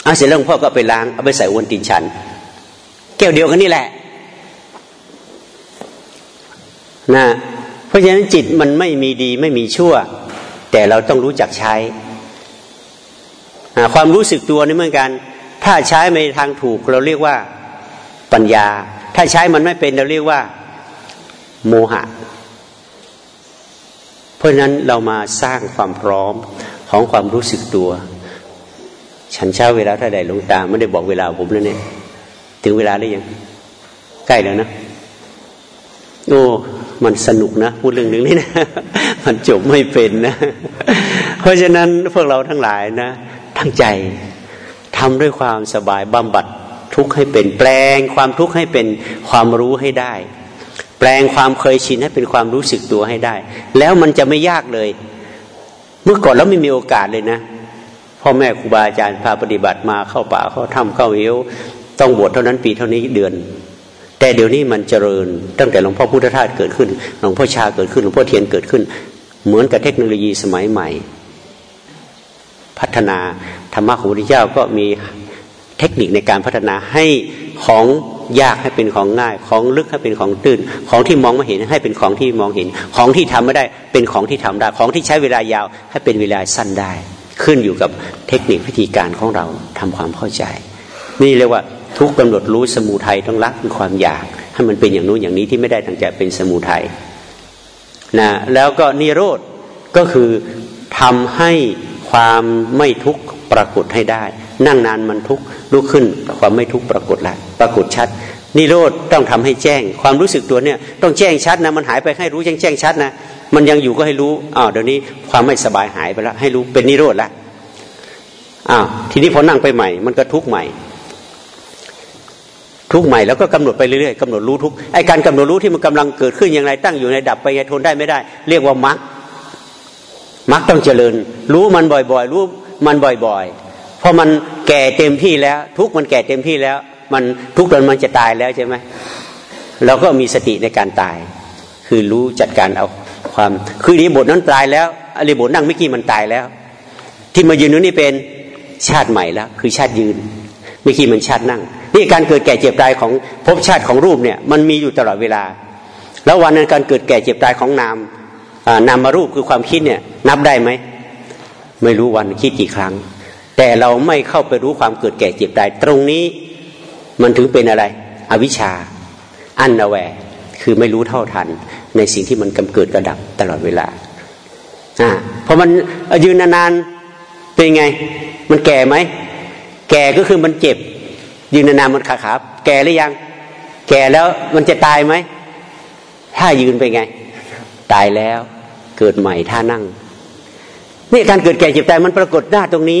Speaker 1: เอาเสร็จแล้วหลวงพ่อก็ไปล้างเอาไปใส่วนตินฉัน แก้วเดียวกันนี่แหละนะเพราะฉะนั้นจิตมันไม่มีดีไม่มีชั่ว แต่เราต้องรู้จักใช้ ความรู้สึกตัวนี่เหมือนกัน ถ้าใช้ในทางถูกเราเรียกว่าปัญญา ถ้าใช้มันไม่เป็นเราเรียกว่าโมหะ เพราะฉะนั้นเรามาสร้างความพร้อมของความรู้สึกตัว ฉันเช้าเวลาถ้าใดลงตาไม่ได้บอกเวลาผมแล้วเนี่ย ถึงเวลาได้ยัง ใกล้แล้วนะโอ้มันสนุกนะ พูดเรื่องนึงนี่นะ มันจบไม่เป็นนะ เพราะฉะนั้นพวกเราทั้งหลายนะทั้งใจทำด้วยความสบายบำบัดทุกข์ให้เป็นแปลงความทุกข์ให้เป็นความรู้ให้ได้ แปลงความเคยชินให้เป็นความรู้สึกตัวให้ได้ แล้วมันจะไม่ยากเลย เมื่อก่อนแล้วไม่มีโอกาสเลยนะ พ่อแม่ครูบาอาจารย์พาปฏิบัติมาเข้าป่าเข้าถ้ำเข้าเอวต้องบวชเท่านั้นปีเท่านี้เดือน แต่เดี๋ยวนี้มันเจริญ ตั้งแต่หลวงพ่อพุทธทาสเกิดขึ้นหลวงพ่อชาเกิดขึ้นหลวงพ่อเทียนเกิดขึ้น เหมือนกับเทคโนโลยีสมัยใหม่ พัฒนาธรรมะของพระพุทธเจ้าก็มีเทคนิคในการพัฒนาให้ของยากให้เป็นของง่าย ของลึกให้เป็นของตื้น ของที่มองไม่เห็นให้เป็นของที่มองเห็น ของที่ทำไม่ได้เป็นของที่ทำได้ ของที่ใช้เวลายาวให้เป็นเวลาสั้นได้ ขึ้นอยู่กับเทคนิควิธีการของเราทำความเข้าใจ นี่เรียกว่าทุกกำหนดรู้สมุทัยต้องละคือความอยาก ให้มันเป็นอย่างนู้นอย่างนี้ที่ไม่ได้ตั้งใจเป็นสมุทัยนะแล้วก็นิโรธก็คือทำให้ความไม่ทุกข์ปรากฏให้ได้ นั่งนานมันทุกข์ลุกขึ้นความไม่ทุกข์ปรากฏแล้วปรากฏชัด นิโรธต้องทำให้แจ้ง ความรู้สึกตัวเนี่ยต้องแจ้งชัดนะมันหายไปให้รู้แจ้งแจ้งชัดนะมันยังอยู่ก็ให้รู้อ้าวเดี๋ยวนี้ความไม่สบายหายไปแล้วให้รู้เป็นนิโรธแล้วอ้าวทีนี้พอนั่งไปใหม่ มันก็ทุกข์ใหม่ ทุกใหม่แล้วก็กำหนดไปเรื่อยๆกำหนดรู้ทุกไอการกำหนดรู้ที่มันกำลังเกิดขึ้นอย่างไรตั้งอยู่ในดับไปไงทนได้ไม่ได้ เรียกว่ามักมักต้องเจริญ รู้มันบ่อยๆ รู้มันบ่อยๆพราะมันแก่เต็มที่แล้ว ทุกมันแก่เต็มที่แล้ว มันทุกตอนมันจะตายแล้วใช่ไหมเราก็มีสติในการตาย คือรู้จัดการเอาความ คือรีบทนั้นตายแล้วอริบทนั่งไม่กี่มันตายแล้ว ที่มายืนนู้นนี่เป็นชาติใหม่แล้ว คือชาติยืนไม่กี่มันชาตินั่ง นี่การเกิดแก่เจ็บตายของภพชาติของรูปเนี่ยมันมีอยู่ตลอดเวลา แล้ววันนั้นการเกิดแก่เจ็บตายของนามนามมารูปคือความคิดเนี่ยนับได้ไหมไม่รู้วันคิดกี่ครั้ง แต่เราไม่เข้าไปรู้ความเกิดแก่เจ็บตายตรงนี้ มันถึงเป็นอะไร อวิชชาอันนแวคือไม่รู้เท่าทัน ในสิ่งที่มันกำเกิดกระดับตลอดเวลาอ่าพอมันยืนนานๆเป็นไง มันแก่ไหมแก่ก็คือมันเจ็บ ยืนนานๆมันขาขาแก่หรือยัง แก่แล้วมันจะตายไหมถ้ายืนไปไง ตายแล้วเกิดใหม่ท่านั่งนี่การเกิดแก่เจ็บตายมันปรากฏหน้าตรงนี้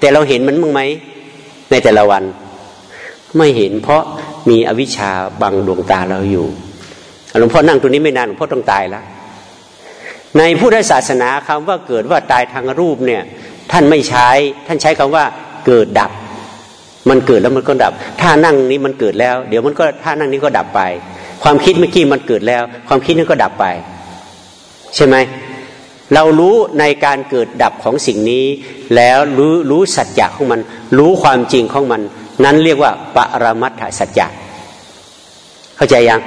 Speaker 1: แต่เราเห็นมันมั้งไหมในแต่ละวัน ไม่เห็นเพราะมีอวิชชาบังดวงตาเราอยู่หลวงพ่อนั่งตรงนี้ไม่นานหลวงพ่อต้องตายแล้วในพุทธศาสนาคำว่าเกิดว่าตายทางรูปเนี่ยท่านไม่ใช้ท่านใช้คำว่าเกิดดับ มันเกิดแล้วมันก็ดับท่านั่งนี้มันเกิดแล้ว เดี๋ยวมันก็ท่านั่งนี้ก็ดับไป ความคิดเมื่อกี้มันเกิดแล้ว ความคิดนั้นก็ดับไป ใช่ไหมเรารู้ในการเกิดดับของสิ่งนี้ แล้วรู้รู้สัจจะของมัน รู้ความจริงของมัน นั้นเรียกว่าปรมัตถสัจจะเข้าใจยัง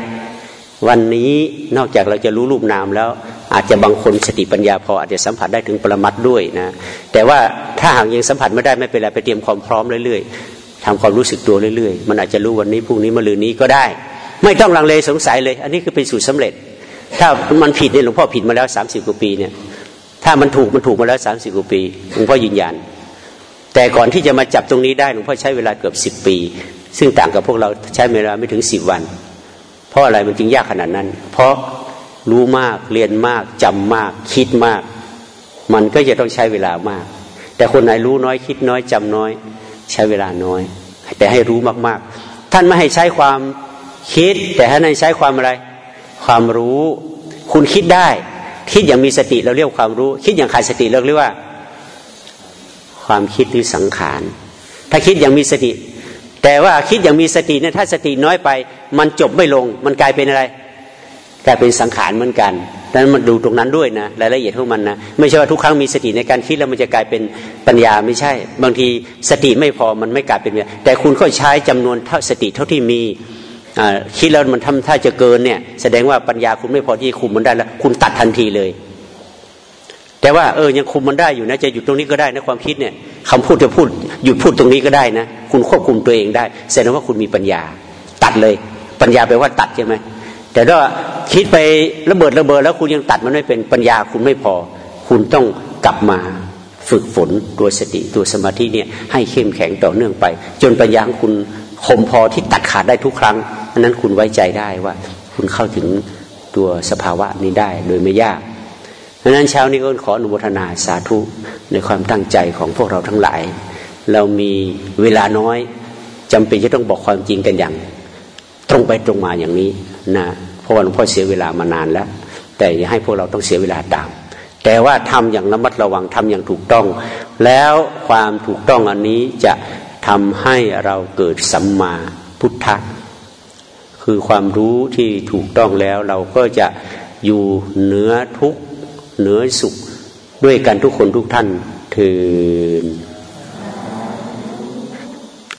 Speaker 1: วันนี้นอกจากเราจะรู้รูปนามแล้ว อาจจะบางคนสติปัญญาพออาจจะสัมผัสได้ถึงปรมัตด้วยนะแต่ว่าถ้าหากยังสัมผัสไม่ได้ไม่เป็นไรไปเตรียมความพร้อมเรื่อยๆทำความรู้สึกตัวเรื่อยๆ มันอาจจะรู้วันนี้พรุ่งนี้มะรืนนี้ก็ได้ ไม่ต้องลังเลสงสัยเลย อันนี้คือเป็นสูตรสาเร็จ ถ้ามันผิดเนี่ยหลวงพ่อผิดมาแล้วสามสิบกว่าปีเนี่ยถ้ามันถูกมันถูกมาแล้วสามสิบกว่าปีหลวงพ่อยืนยัน แต่ก่อนที่จะมาจับตรงนี้ได้หลวงพ่อใช้เวลาเกือบสิบปี ซึ่งต่างกับพวกเราใช้เวลาไม่ถึงสิบวัน เพราะอะไรมันจึงยากขนาดนั้น เพราะรู้มากเรียนมากจำมาก คิดมาก มันก็จะต้องใช้เวลามาก แต่คนไหนรู้น้อยคิดน้อยจำน้อย ใช้เวลาน้อย แต่ให้รู้มากๆ ท่านไม่ให้ใช้ความคิด แต่ท่านให้ใช้ความอะไร ความรู้ คุณคิดได้ คิดอย่างมีสติเราเรียกความรู้ คิดอย่างขาดสติเราเรียกว่า ความคิดหรือสังขาร ถ้าคิดอย่างมีสติ แต่ว่าคิดอย่างมีสติเนี่ยถ้าสติน้อยไป มันจบไม่ลง มันกลายเป็นอะไร กลายเป็นสังขารเหมือนกันดังนั้นมันดูตรงนั้นด้วยนะรายละเอียดของมันนะไม่ใช่ว่าทุกครั้งมีสติในการคิดแล้วมันจะกลายเป็นปัญญาไม่ใช่ บางทีสติไม่พอมันไม่กลายเป็นแต่คุณก็ใช้จำนวนเท่าสติเท่าที่มีคิดแล้วมันทำถ้าจะเกินเนี่ยแสดงว่าปัญญาคุณไม่พอที่คุมมันได้แล้ว คุณตัดทันทีเลย แต่ว่าเออยังคุมมันได้อยู่นะจะหยุดตรงนี้ก็ได้นะความคิดเนี่ยคำพูดจะพูดหยุดพูดตรงนี้ก็ได้นะ คุณควบคุมตัวเองได้แสดงว่าคุณมีปัญญา ตัดเลย ปัญญาแปลว่าตัดใช่ไหมแต่ถ้าคิดไประเบิดระเบิดแล้วคุณยังตัดมันไม่เป็นปัญญาคุณไม่พอ คุณต้องกลับมาฝึกฝนตัวสติตัวสมาธิเนี่ยให้เข้มแข็งต่อเนื่องไป จนปัญญาของคุณคมพอที่ตัดขาดได้ทุกครั้งอันนั้นคุณไว้ใจได้ว่า คุณเข้าถึงตัวสภาวะนี้ได้โดยไม่ยาก ดังนั้นเช้านี้ก็ขออนุโมทนาสาธุในความตั้งใจของพวกเราทั้งหลาย เรามีเวลาน้อยจำเป็นจะต้องบอกความจริงกันอย่าง ตรงไปตรงมาอย่างนี้นะเพราะว่าหลวงพ่อเสียเวลามานานแล้ว แต่อย่าให้พวกเราต้องเสียเวลาตาม แต่ว่าทำอย่างระมัดระวังทำอย่างถูกต้อง แล้วความถูกต้องอันนี้จะทำให้เราเกิดสัมมาพุทธะคือความรู้ที่ถูกต้องแล้วเราก็จะอยู่เหนือทุก เหนือสุขด้วยกันทุกคนทุกท่านเถิด